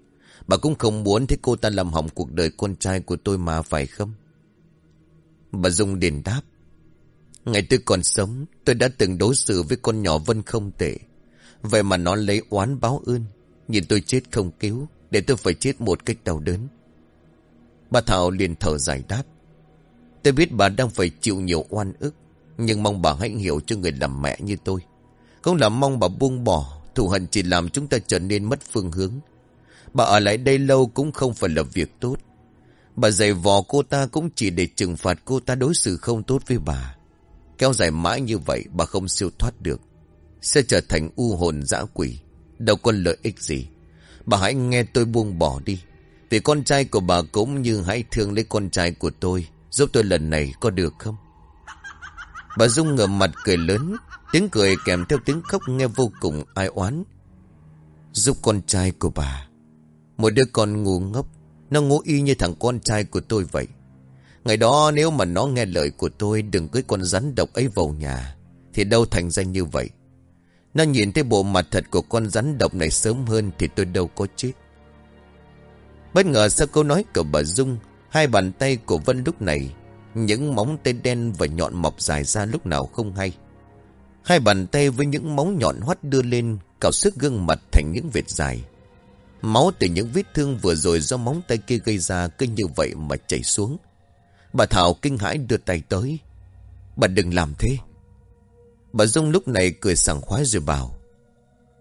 Speaker 1: Bà cũng không muốn thấy cô ta làm hỏng cuộc đời con trai của tôi mà phải không? Bà Dung đền đáp. Ngày tôi còn sống, tôi đã từng đối xử với con nhỏ Vân không tệ. Vậy mà nó lấy oán báo ơn. Nhìn tôi chết không cứu, để tôi phải chết một cách đau đớn. Bà Thảo liền thở dài đáp. Tôi biết bà đang phải chịu nhiều oan ức, nhưng mong bà hãy hiểu cho người làm mẹ như tôi. Không là mong bà buông bỏ, thù hận chỉ làm chúng ta trở nên mất phương hướng. Bà ở lại đây lâu cũng không phải là việc tốt. Bà giày vò cô ta cũng chỉ để trừng phạt cô ta đối xử không tốt với bà. Kéo dài mãi như vậy, bà không siêu thoát được. Sẽ trở thành u hồn dã quỷ. Đâu có lợi ích gì. Bà hãy nghe tôi buông bỏ đi. Vì con trai của bà cũng như hãy thương lấy con trai của tôi. Giúp tôi lần này có được không? Bà Dung ngờ mặt cười lớn. Tiếng cười kèm theo tiếng khóc nghe vô cùng ai oán. Giúp con trai của bà. Một đứa con ngu ngốc. Nó ngu y như thằng con trai của tôi vậy. Ngày đó nếu mà nó nghe lời của tôi đừng cưới con rắn độc ấy vào nhà. Thì đâu thành danh như vậy. Nó nhìn thấy bộ mặt thật của con rắn độc này sớm hơn thì tôi đâu có chết. Bất ngờ sau câu nói của bà Dung, hai bàn tay của Vân lúc này, những móng tay đen và nhọn mọc dài ra lúc nào không hay. Hai bàn tay với những móng nhọn hoắt đưa lên, cào sức gương mặt thành những vệt dài. Máu từ những vết thương vừa rồi do móng tay kia gây ra cứ như vậy mà chảy xuống. Bà Thảo kinh hãi đưa tay tới. Bà đừng làm thế. Bà Dung lúc này cười sảng khoái rồi bảo.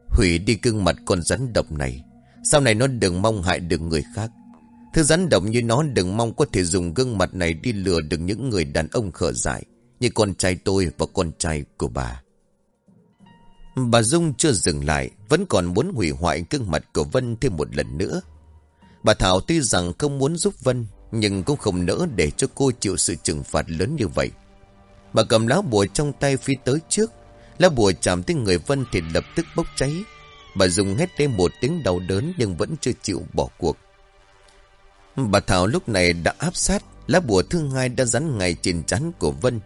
Speaker 1: Hủy đi gương mặt con rắn độc này. Sau này nó đừng mong hại được người khác. Thứ rắn độc như nó đừng mong có thể dùng gương mặt này đi lừa được những người đàn ông khở dại. Như con trai tôi và con trai của bà. Bà Dung chưa dừng lại, vẫn còn muốn hủy hoại gương mặt của Vân thêm một lần nữa. Bà Thảo tuy rằng không muốn giúp Vân, nhưng cũng không nỡ để cho cô chịu sự trừng phạt lớn như vậy. Bà cầm lá bùa trong tay phi tới trước, lá bùa chạm tới người Vân thì lập tức bốc cháy. Bà dung hết lên một tiếng đau đớn nhưng vẫn chưa chịu bỏ cuộc. Bà Thảo lúc này đã áp sát, lá bùa thứ hai đã rắn ngay trên chắn của Vân.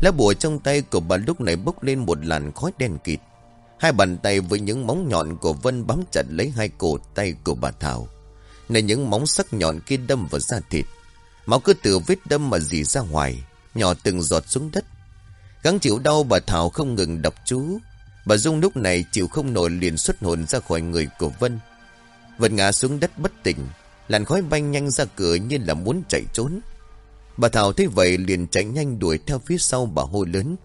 Speaker 1: Lá bùa trong tay của bà lúc này bốc lên một làn khói đen kịt. Hai bàn tay với những móng nhọn của Vân bám chặt lấy hai cổ tay của bà Thảo. Nên những móng sắc nhọn kia đâm vào da thịt. Máu cứ từ vết đâm mà dì ra ngoài, nhỏ từng giọt xuống đất. Gắng chịu đau bà Thảo không ngừng đọc chú. Bà Dung lúc này chịu không nổi liền xuất hồn ra khỏi người của Vân. Vân ngã xuống đất bất tỉnh, làn khói bay nhanh ra cửa như là muốn chạy trốn. Bà Thảo thấy vậy liền chạy nhanh đuổi theo phía sau bà hô lớn.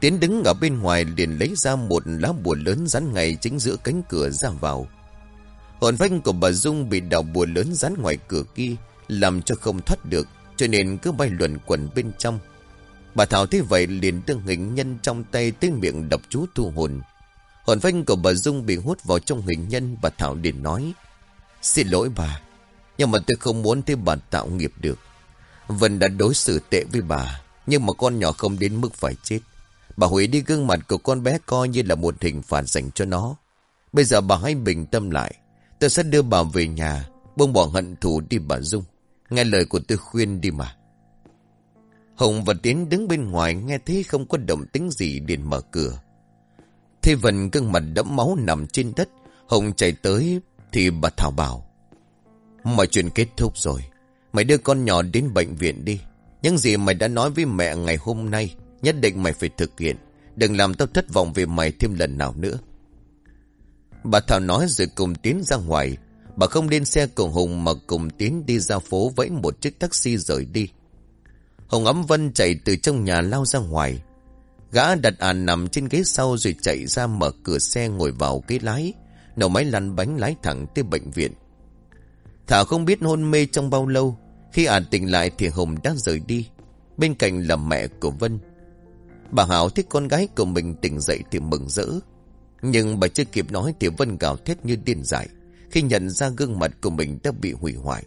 Speaker 1: Tiến đứng ở bên ngoài liền lấy ra một lá bùa lớn rắn ngay chính giữa cánh cửa ra vào. Hồn phách của bà Dung bị đào bùa lớn rắn ngoài cửa kia, Làm cho không thoát được Cho nên cứ bay luẩn quẩn bên trong Bà Thảo thấy vậy liền tương hình nhân trong tay tới miệng đọc chú thu hồn. Hồn phanh của bà Dung bị hút vào trong hình nhân bà Thảo liền nói. Xin lỗi bà, nhưng mà tôi không muốn thấy bà tạo nghiệp được. Vân đã đối xử tệ với bà, nhưng mà con nhỏ không đến mức phải chết. Bà hủy đi gương mặt của con bé coi như là một hình phạt dành cho nó. Bây giờ bà hãy bình tâm lại. Tôi sẽ đưa bà về nhà, buông bỏ hận thù đi bà Dung. Nghe lời của tôi khuyên đi mà. Hồng và Tiến đứng bên ngoài nghe thấy không có động tính gì liền mở cửa. Thế vần gương mặt đẫm máu nằm trên đất. Hồng chạy tới thì bà Thảo bảo. Mọi chuyện kết thúc rồi. Mày đưa con nhỏ đến bệnh viện đi. Những gì mày đã nói với mẹ ngày hôm nay nhất định mày phải thực hiện. Đừng làm tao thất vọng về mày thêm lần nào nữa. Bà Thảo nói rồi cùng Tiến ra ngoài. Bà không lên xe cùng Hùng mà cùng Tiến đi ra phố vẫy một chiếc taxi rời đi. Hồng Ấm Vân chạy từ trong nhà lao ra ngoài. Gã đặt àn nằm trên ghế sau rồi chạy ra mở cửa xe ngồi vào ghế lái. Nổ máy lăn bánh lái thẳng tới bệnh viện. Thảo không biết hôn mê trong bao lâu. Khi àn tỉnh lại thì Hồng đã rời đi. Bên cạnh là mẹ của Vân. Bà Hảo thích con gái của mình tỉnh dậy thì mừng rỡ. Nhưng bà chưa kịp nói thì Vân gào thét như điên dại. Khi nhận ra gương mặt của mình đã bị hủy hoại.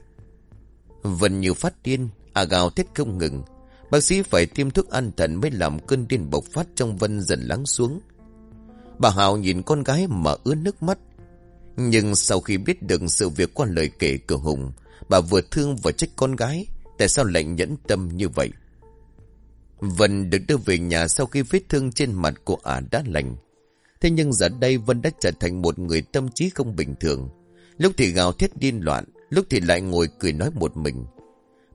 Speaker 1: Vân như phát điên, à gào thét không ngừng. Bác sĩ phải tiêm thuốc an thần mới làm cơn điên bộc phát trong Vân dần lắng xuống. Bà hảo nhìn con gái mà ướt nước mắt. Nhưng sau khi biết được sự việc qua lời kể của Hùng, bà vừa thương vừa trách con gái, tại sao lại nhẫn tâm như vậy? Vân được đưa về nhà sau khi vết thương trên mặt của ả đã lành. Thế nhưng giờ đây Vân đã trở thành một người tâm trí không bình thường. Lúc thì gào thét điên loạn, lúc thì lại ngồi cười nói một mình.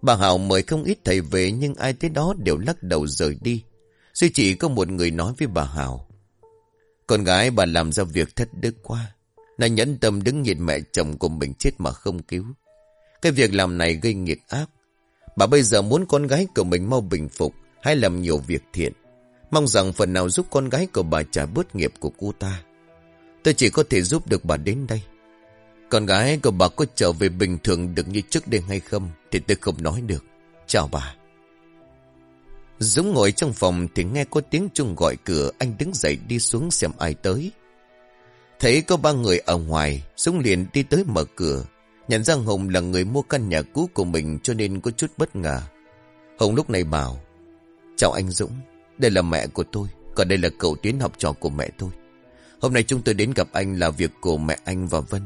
Speaker 1: Bà Hảo mời không ít thầy về nhưng ai tới đó đều lắc đầu rời đi. Duy chỉ có một người nói với bà Hảo. Con gái bà làm ra việc thất đức quá. Nó nhẫn tâm đứng nhìn mẹ chồng của mình chết mà không cứu. Cái việc làm này gây nghiệt ác. Bà bây giờ muốn con gái của mình mau bình phục hay làm nhiều việc thiện. Mong rằng phần nào giúp con gái của bà trả bớt nghiệp của cô ta. Tôi chỉ có thể giúp được bà đến đây. Con gái của bà có trở về bình thường được như trước đây hay không thì tôi không nói được. Chào bà. Dũng ngồi trong phòng thì nghe có tiếng chung gọi cửa anh đứng dậy đi xuống xem ai tới. Thấy có ba người ở ngoài, Dũng liền đi tới mở cửa. Nhận ra Hùng là người mua căn nhà cũ của mình cho nên có chút bất ngờ. Hùng lúc này bảo, Chào anh Dũng, đây là mẹ của tôi, còn đây là cậu Tiến học trò của mẹ tôi. Hôm nay chúng tôi đến gặp anh là việc của mẹ anh và Vân.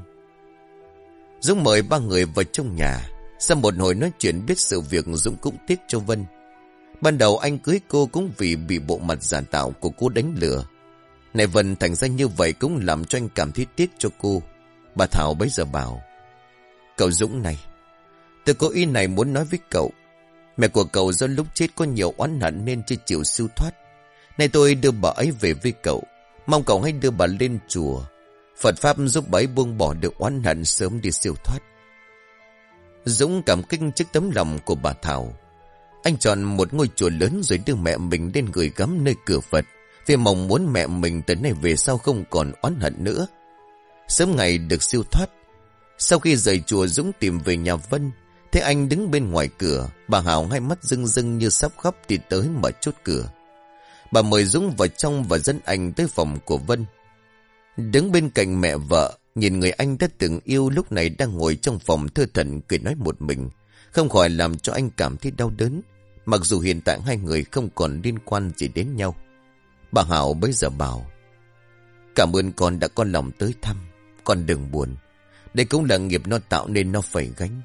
Speaker 1: Dũng mời ba người vào trong nhà. Sau một hồi nói chuyện biết sự việc Dũng cũng tiếc cho Vân. Ban đầu anh cưới cô cũng vì bị bộ mặt giả tạo của cô đánh lừa. Này Vân thành ra như vậy cũng làm cho anh cảm thấy tiếc cho cô. Bà Thảo bấy giờ bảo. Cậu Dũng này, tôi có ý này muốn nói với cậu. Mẹ của cậu do lúc chết có nhiều oán hận nên chưa chịu siêu thoát. Nay tôi đưa bà ấy về với cậu. Mong cậu hãy đưa bà lên chùa. Phật Pháp giúp bà ấy buông bỏ được oán hận sớm đi siêu thoát. Dũng cảm kinh trước tấm lòng của bà Thảo. Anh chọn một ngôi chùa lớn rồi đưa mẹ mình lên gửi gắm nơi cửa Phật. Vì mong muốn mẹ mình từ nay về sau không còn oán hận nữa. Sớm ngày được siêu thoát. Sau khi rời chùa, Dũng tìm về nhà Vân. Thế anh đứng bên ngoài cửa. Bà Hảo hai mắt rưng rưng như sắp khóc thì tới mở chốt cửa. Bà mời Dũng vào trong và dẫn anh tới phòng của Vân. Đứng bên cạnh mẹ vợ, nhìn người anh đã từng yêu lúc này đang ngồi trong phòng thơ thần cười nói một mình, không khỏi làm cho anh cảm thấy đau đớn, mặc dù hiện tại hai người không còn liên quan gì đến nhau. Bà Hảo bây giờ bảo, cảm ơn con đã con lòng tới thăm, con đừng buồn, đây cũng là nghiệp nó tạo nên nó phải gánh.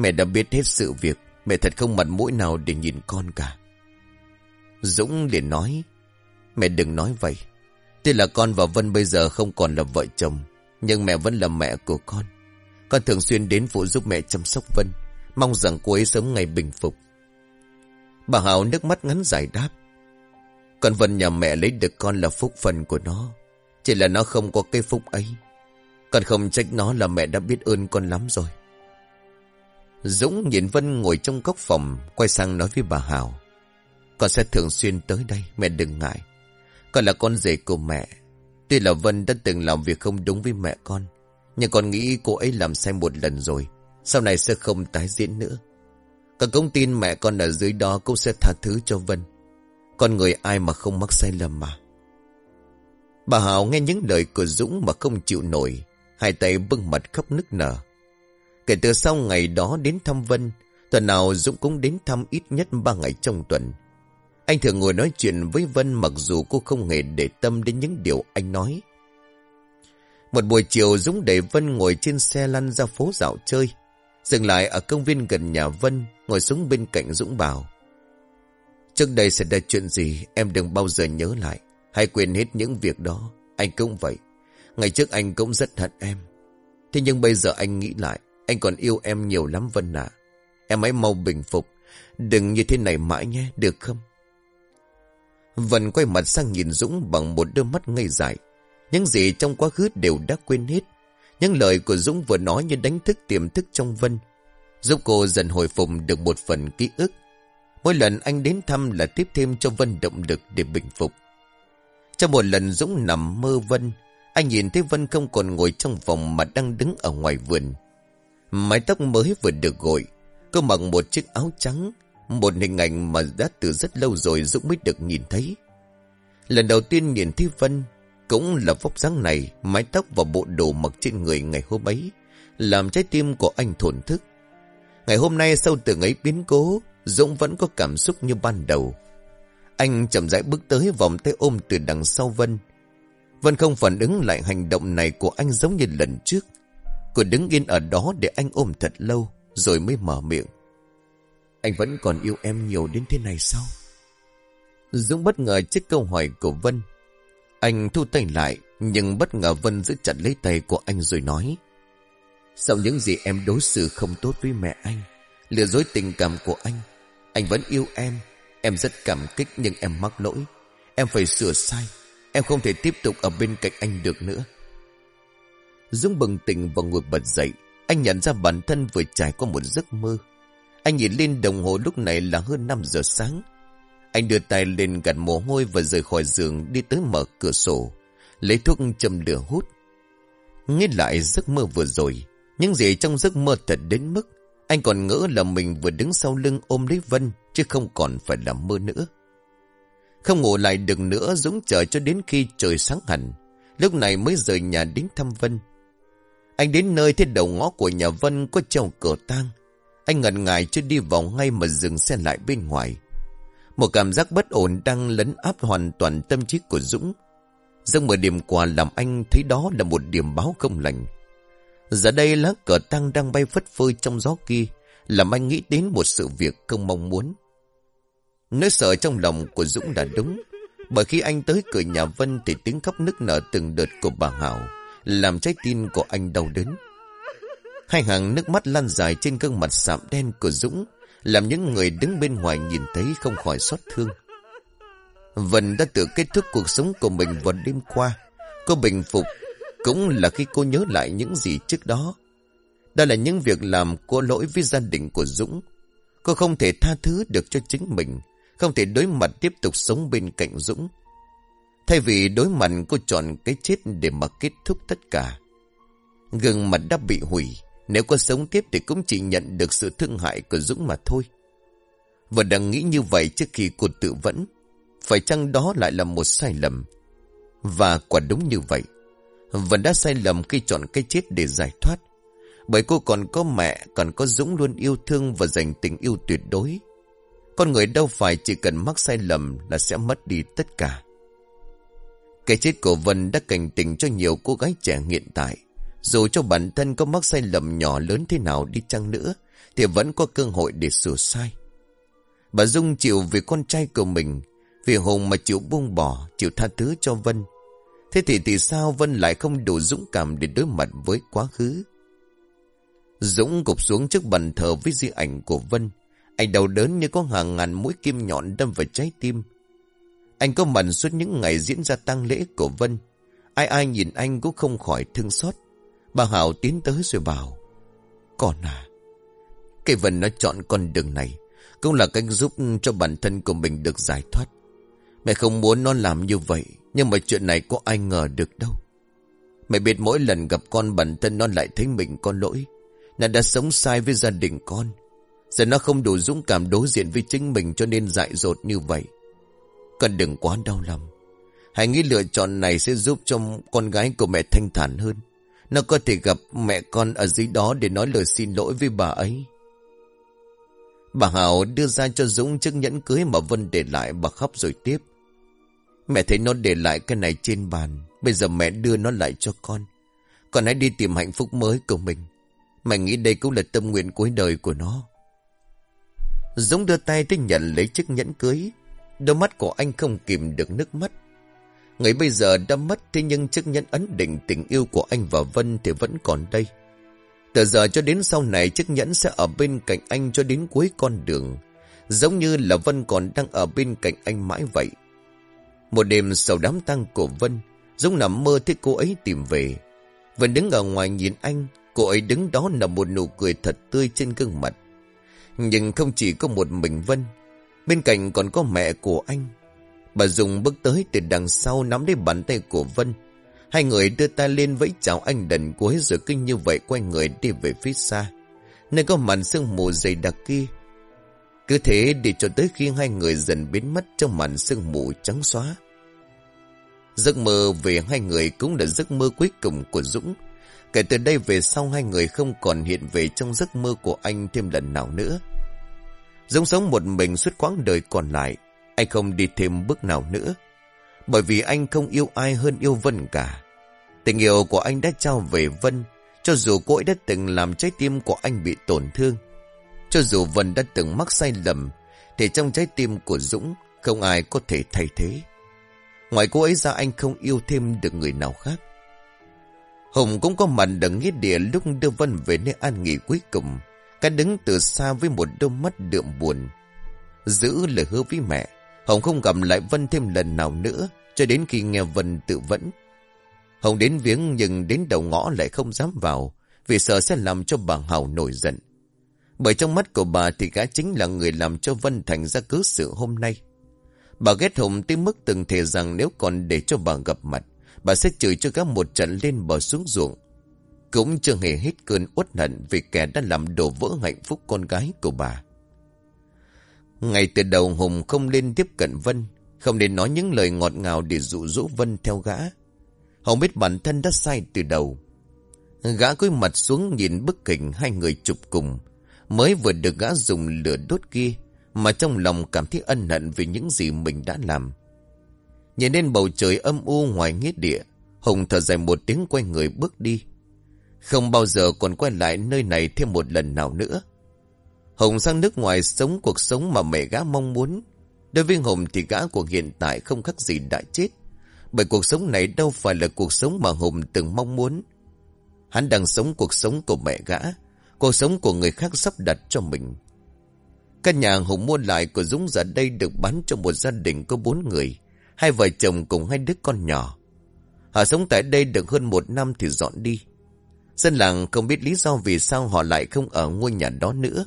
Speaker 1: Mẹ đã biết hết sự việc, mẹ thật không mặt mũi nào để nhìn con cả. Dũng liền nói, mẹ đừng nói vậy. Tuy là con và Vân bây giờ không còn là vợ chồng, nhưng mẹ vẫn là mẹ của con. Con thường xuyên đến phụ giúp mẹ chăm sóc Vân, mong rằng cô ấy sớm ngày bình phục. Bà Hảo nước mắt ngắn dài đáp. Con Vân nhà mẹ lấy được con là phúc phần của nó, chỉ là nó không có cái phúc ấy. Con không trách nó là mẹ đã biết ơn con lắm rồi. Dũng nhìn Vân ngồi trong góc phòng, quay sang nói với bà Hảo. Con sẽ thường xuyên tới đây, mẹ đừng ngại. Con là con rể của mẹ. Tuy là Vân đã từng làm việc không đúng với mẹ con. Nhưng con nghĩ cô ấy làm sai một lần rồi. Sau này sẽ không tái diễn nữa. Cả công tin mẹ con ở dưới đó cũng sẽ tha thứ cho Vân. Con người ai mà không mắc sai lầm mà. Bà Hảo nghe những lời của Dũng mà không chịu nổi. Hai tay bưng mặt khóc nức nở. Kể từ sau ngày đó đến thăm Vân, tuần nào Dũng cũng đến thăm ít nhất ba ngày trong tuần. Anh thường ngồi nói chuyện với Vân mặc dù cô không hề để tâm đến những điều anh nói. Một buổi chiều Dũng để Vân ngồi trên xe lăn ra phố dạo chơi. Dừng lại ở công viên gần nhà Vân, ngồi xuống bên cạnh Dũng bảo. Trước đây sẽ ra chuyện gì em đừng bao giờ nhớ lại. hãy quên hết những việc đó. Anh cũng vậy. Ngày trước anh cũng rất hận em. Thế nhưng bây giờ anh nghĩ lại. Anh còn yêu em nhiều lắm Vân ạ. Em hãy mau bình phục. Đừng như thế này mãi nhé, được không? Vân quay mặt sang nhìn Dũng bằng một đôi mắt ngây dại. Những gì trong quá khứ đều đã quên hết. Những lời của Dũng vừa nói như đánh thức tiềm thức trong Vân. Giúp cô dần hồi phục được một phần ký ức. Mỗi lần anh đến thăm là tiếp thêm cho Vân động lực để bình phục. Trong một lần Dũng nằm mơ Vân, anh nhìn thấy Vân không còn ngồi trong phòng mà đang đứng ở ngoài vườn. Mái tóc mới vừa được gội, cô mặc một chiếc áo trắng, một hình ảnh mà đã từ rất lâu rồi Dũng mới được nhìn thấy. Lần đầu tiên nhìn thấy Vân, cũng là vóc dáng này, mái tóc và bộ đồ mặc trên người ngày hôm ấy, làm trái tim của anh thổn thức. Ngày hôm nay sau từng ấy biến cố, Dũng vẫn có cảm xúc như ban đầu. Anh chậm rãi bước tới vòng tay ôm từ đằng sau Vân. Vân không phản ứng lại hành động này của anh giống như lần trước. Cô đứng yên ở đó để anh ôm thật lâu, rồi mới mở miệng. Anh vẫn còn yêu em nhiều đến thế này sao? Dũng bất ngờ trước câu hỏi của Vân. Anh thu tay lại, nhưng bất ngờ Vân giữ chặt lấy tay của anh rồi nói. Sau những gì em đối xử không tốt với mẹ anh, lừa dối tình cảm của anh, anh vẫn yêu em. Em rất cảm kích nhưng em mắc lỗi. Em phải sửa sai. Em không thể tiếp tục ở bên cạnh anh được nữa. Dũng bừng tỉnh và ngồi bật dậy. Anh nhận ra bản thân vừa trải qua một giấc mơ. Anh nhìn lên đồng hồ lúc này là hơn 5 giờ sáng. Anh đưa tay lên gạt mồ hôi và rời khỏi giường đi tới mở cửa sổ. Lấy thuốc châm lửa hút. Nghĩ lại giấc mơ vừa rồi. Những gì trong giấc mơ thật đến mức anh còn ngỡ là mình vừa đứng sau lưng ôm lấy Vân, chứ không còn phải là mơ nữa. Không ngủ lại được nữa, Dũng chờ cho đến khi trời sáng hẳn. Lúc này mới rời nhà đến thăm Vân. Anh đến nơi thấy đầu ngõ của nhà Vân có treo cửa tang. Anh ngần ngại chưa đi vào ngay mà dừng xe lại bên ngoài. Một cảm giác bất ổn đang lấn áp hoàn toàn tâm trí của Dũng. Dâng mở điểm quà làm anh thấy đó là một điểm báo không lành. Giờ đây lá cờ tăng đang bay phất phơi trong gió kia, làm anh nghĩ đến một sự việc không mong muốn. Nỗi sợ trong lòng của Dũng là đúng, bởi khi anh tới cửa nhà Vân thì tiếng khóc nức nở từng đợt của bà Hảo, làm trái tim của anh đau đớn. Hai hàng nước mắt lan dài trên gương mặt sạm đen của Dũng, làm những người đứng bên ngoài nhìn thấy không khỏi xót thương. Vân đã tự kết thúc cuộc sống của mình vào đêm qua. Cô bình phục cũng là khi cô nhớ lại những gì trước đó. Đó là những việc làm cô lỗi với gia đình của Dũng. Cô không thể tha thứ được cho chính mình, không thể đối mặt tiếp tục sống bên cạnh Dũng. Thay vì đối mặt cô chọn cái chết để mà kết thúc tất cả. Gương mặt đã bị hủy, nếu cô sống tiếp thì cũng chỉ nhận được sự thương hại của Dũng mà thôi. Và đang nghĩ như vậy trước khi cô tự vẫn. Phải chăng đó lại là một sai lầm? Và quả đúng như vậy. Vẫn đã sai lầm khi chọn cái chết để giải thoát. Bởi cô còn có mẹ, còn có Dũng luôn yêu thương và dành tình yêu tuyệt đối. Con người đâu phải chỉ cần mắc sai lầm là sẽ mất đi tất cả. Cái chết của Vân đã cảnh tỉnh cho nhiều cô gái trẻ hiện tại. Dù cho bản thân có mắc sai lầm nhỏ lớn thế nào đi chăng nữa, thì vẫn có cơ hội để sửa sai. Bà Dung chịu vì con trai của mình, vì Hùng mà chịu buông bỏ, chịu tha thứ cho Vân. Thế thì thì sao Vân lại không đủ dũng cảm để đối mặt với quá khứ? Dũng gục xuống trước bàn thờ với di ảnh của Vân. Anh đau đớn như có hàng ngàn mũi kim nhọn đâm vào trái tim. Anh có mặt suốt những ngày diễn ra tang lễ của Vân. Ai ai nhìn anh cũng không khỏi thương xót. Bà Hảo tiến tới rồi bảo. Con à, cái Vân nó chọn con đường này. Cũng là cách giúp cho bản thân của mình được giải thoát. Mẹ không muốn nó làm như vậy. Nhưng mà chuyện này có ai ngờ được đâu. Mẹ biết mỗi lần gặp con bản thân nó lại thấy mình con lỗi. Nó đã sống sai với gia đình con. Giờ nó không đủ dũng cảm đối diện với chính mình cho nên dại dột như vậy. Con đừng quá đau lòng. Hãy nghĩ lựa chọn này sẽ giúp cho con gái của mẹ thanh thản hơn. Nó có thể gặp mẹ con ở dưới đó để nói lời xin lỗi với bà ấy. Bà Hảo đưa ra cho Dũng chiếc nhẫn cưới mà Vân để lại, bà khóc rồi tiếp. Mẹ thấy nó để lại cái này trên bàn. Bây giờ mẹ đưa nó lại cho con. Con hãy đi tìm hạnh phúc mới của mình. Mẹ nghĩ đây cũng là tâm nguyện cuối đời của nó. Dũng đưa tay tới nhận lấy chiếc nhẫn cưới. Đôi mắt của anh không kìm được nước mắt. Người bây giờ đã mất thế nhưng chiếc nhẫn ấn định tình yêu của anh và Vân thì vẫn còn đây. Từ giờ cho đến sau này chiếc nhẫn sẽ ở bên cạnh anh cho đến cuối con đường. Giống như là Vân còn đang ở bên cạnh anh mãi vậy. Một đêm sau đám tang của Vân, Dũng nằm mơ thấy cô ấy tìm về. Vân đứng ở ngoài nhìn anh, cô ấy đứng đó là một nụ cười thật tươi trên gương mặt. Nhưng không chỉ có một mình Vân, bên cạnh còn có mẹ của anh. Bà dùng bước tới từ đằng sau nắm lấy bàn tay của Vân. Hai người đưa tay lên vẫy chào anh đần cuối rồi kinh như vậy quay người đi về phía xa. Nơi có màn sương mù dày đặc kia. Cứ thế đi cho tới khi hai người dần biến mất trong màn sương mù trắng xóa. Giấc mơ về hai người cũng là giấc mơ cuối cùng của Dũng. Kể từ đây về sau hai người không còn hiện về trong giấc mơ của anh thêm lần nào nữa. Dũng sống một mình suốt quãng đời còn lại. Anh không đi thêm bước nào nữa. Bởi vì anh không yêu ai hơn yêu Vân cả. Tình yêu của anh đã trao về Vân. Cho dù cô ấy đã từng làm trái tim của anh bị tổn thương. Cho dù Vân đã từng mắc sai lầm. Thì trong trái tim của Dũng không ai có thể thay thế. Ngoài cô ấy ra anh không yêu thêm được người nào khác. Hùng cũng có mặt đằng nghĩa địa lúc đưa Vân về nơi an nghỉ cuối cùng. Cá đứng từ xa với một đôi mắt đượm buồn. Giữ lời hứa với mẹ. Hồng không gặp lại Vân thêm lần nào nữa. Cho đến khi nghe Vân tự vẫn. Hồng đến viếng nhưng đến đầu ngõ lại không dám vào. Vì sợ sẽ làm cho bà Hào nổi giận. Bởi trong mắt của bà thì gã chính là người làm cho Vân thành ra cứ sự hôm nay. Bà ghét Hồng tới mức từng thề rằng nếu còn để cho bà gặp mặt, bà sẽ chửi cho gã một trận lên bờ xuống ruộng. Cũng chưa hề hết cơn uất hận vì kẻ đã làm đổ vỡ hạnh phúc con gái của bà. Ngày từ đầu Hùng không nên tiếp cận Vân, không nên nói những lời ngọt ngào để dụ dỗ Vân theo gã. Hùng biết bản thân đã sai từ đầu. Gã cúi mặt xuống nhìn bức hình hai người chụp cùng, mới vừa được gã dùng lửa đốt kia, mà trong lòng cảm thấy ân hận vì những gì mình đã làm. Nhìn lên bầu trời âm u ngoài nghĩa địa, Hùng thở dài một tiếng quay người bước đi. Không bao giờ còn quay lại nơi này thêm một lần nào nữa. Hồng sang nước ngoài sống cuộc sống mà mẹ gã mong muốn. Đối với Hồng thì gã của hiện tại không khác gì đã chết. Bởi cuộc sống này đâu phải là cuộc sống mà Hồng từng mong muốn. Hắn đang sống cuộc sống của mẹ gã, cuộc sống của người khác sắp đặt cho mình. Căn nhà Hồng mua lại của Dũng giờ đây được bán cho một gia đình có bốn người, hai vợ chồng cùng hai đứa con nhỏ. Họ sống tại đây được hơn một năm thì dọn đi. Dân làng không biết lý do vì sao họ lại không ở ngôi nhà đó nữa.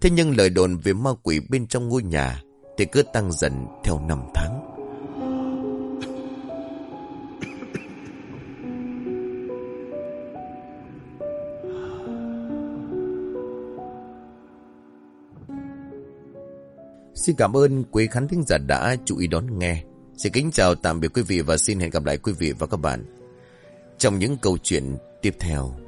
Speaker 1: Thế nhưng lời đồn về ma quỷ bên trong ngôi nhà thì cứ tăng dần theo năm tháng. Xin cảm ơn quý khán thính giả đã chú ý đón nghe. Xin kính chào, tạm biệt quý vị và xin hẹn gặp lại quý vị và các bạn trong những câu chuyện tiếp theo.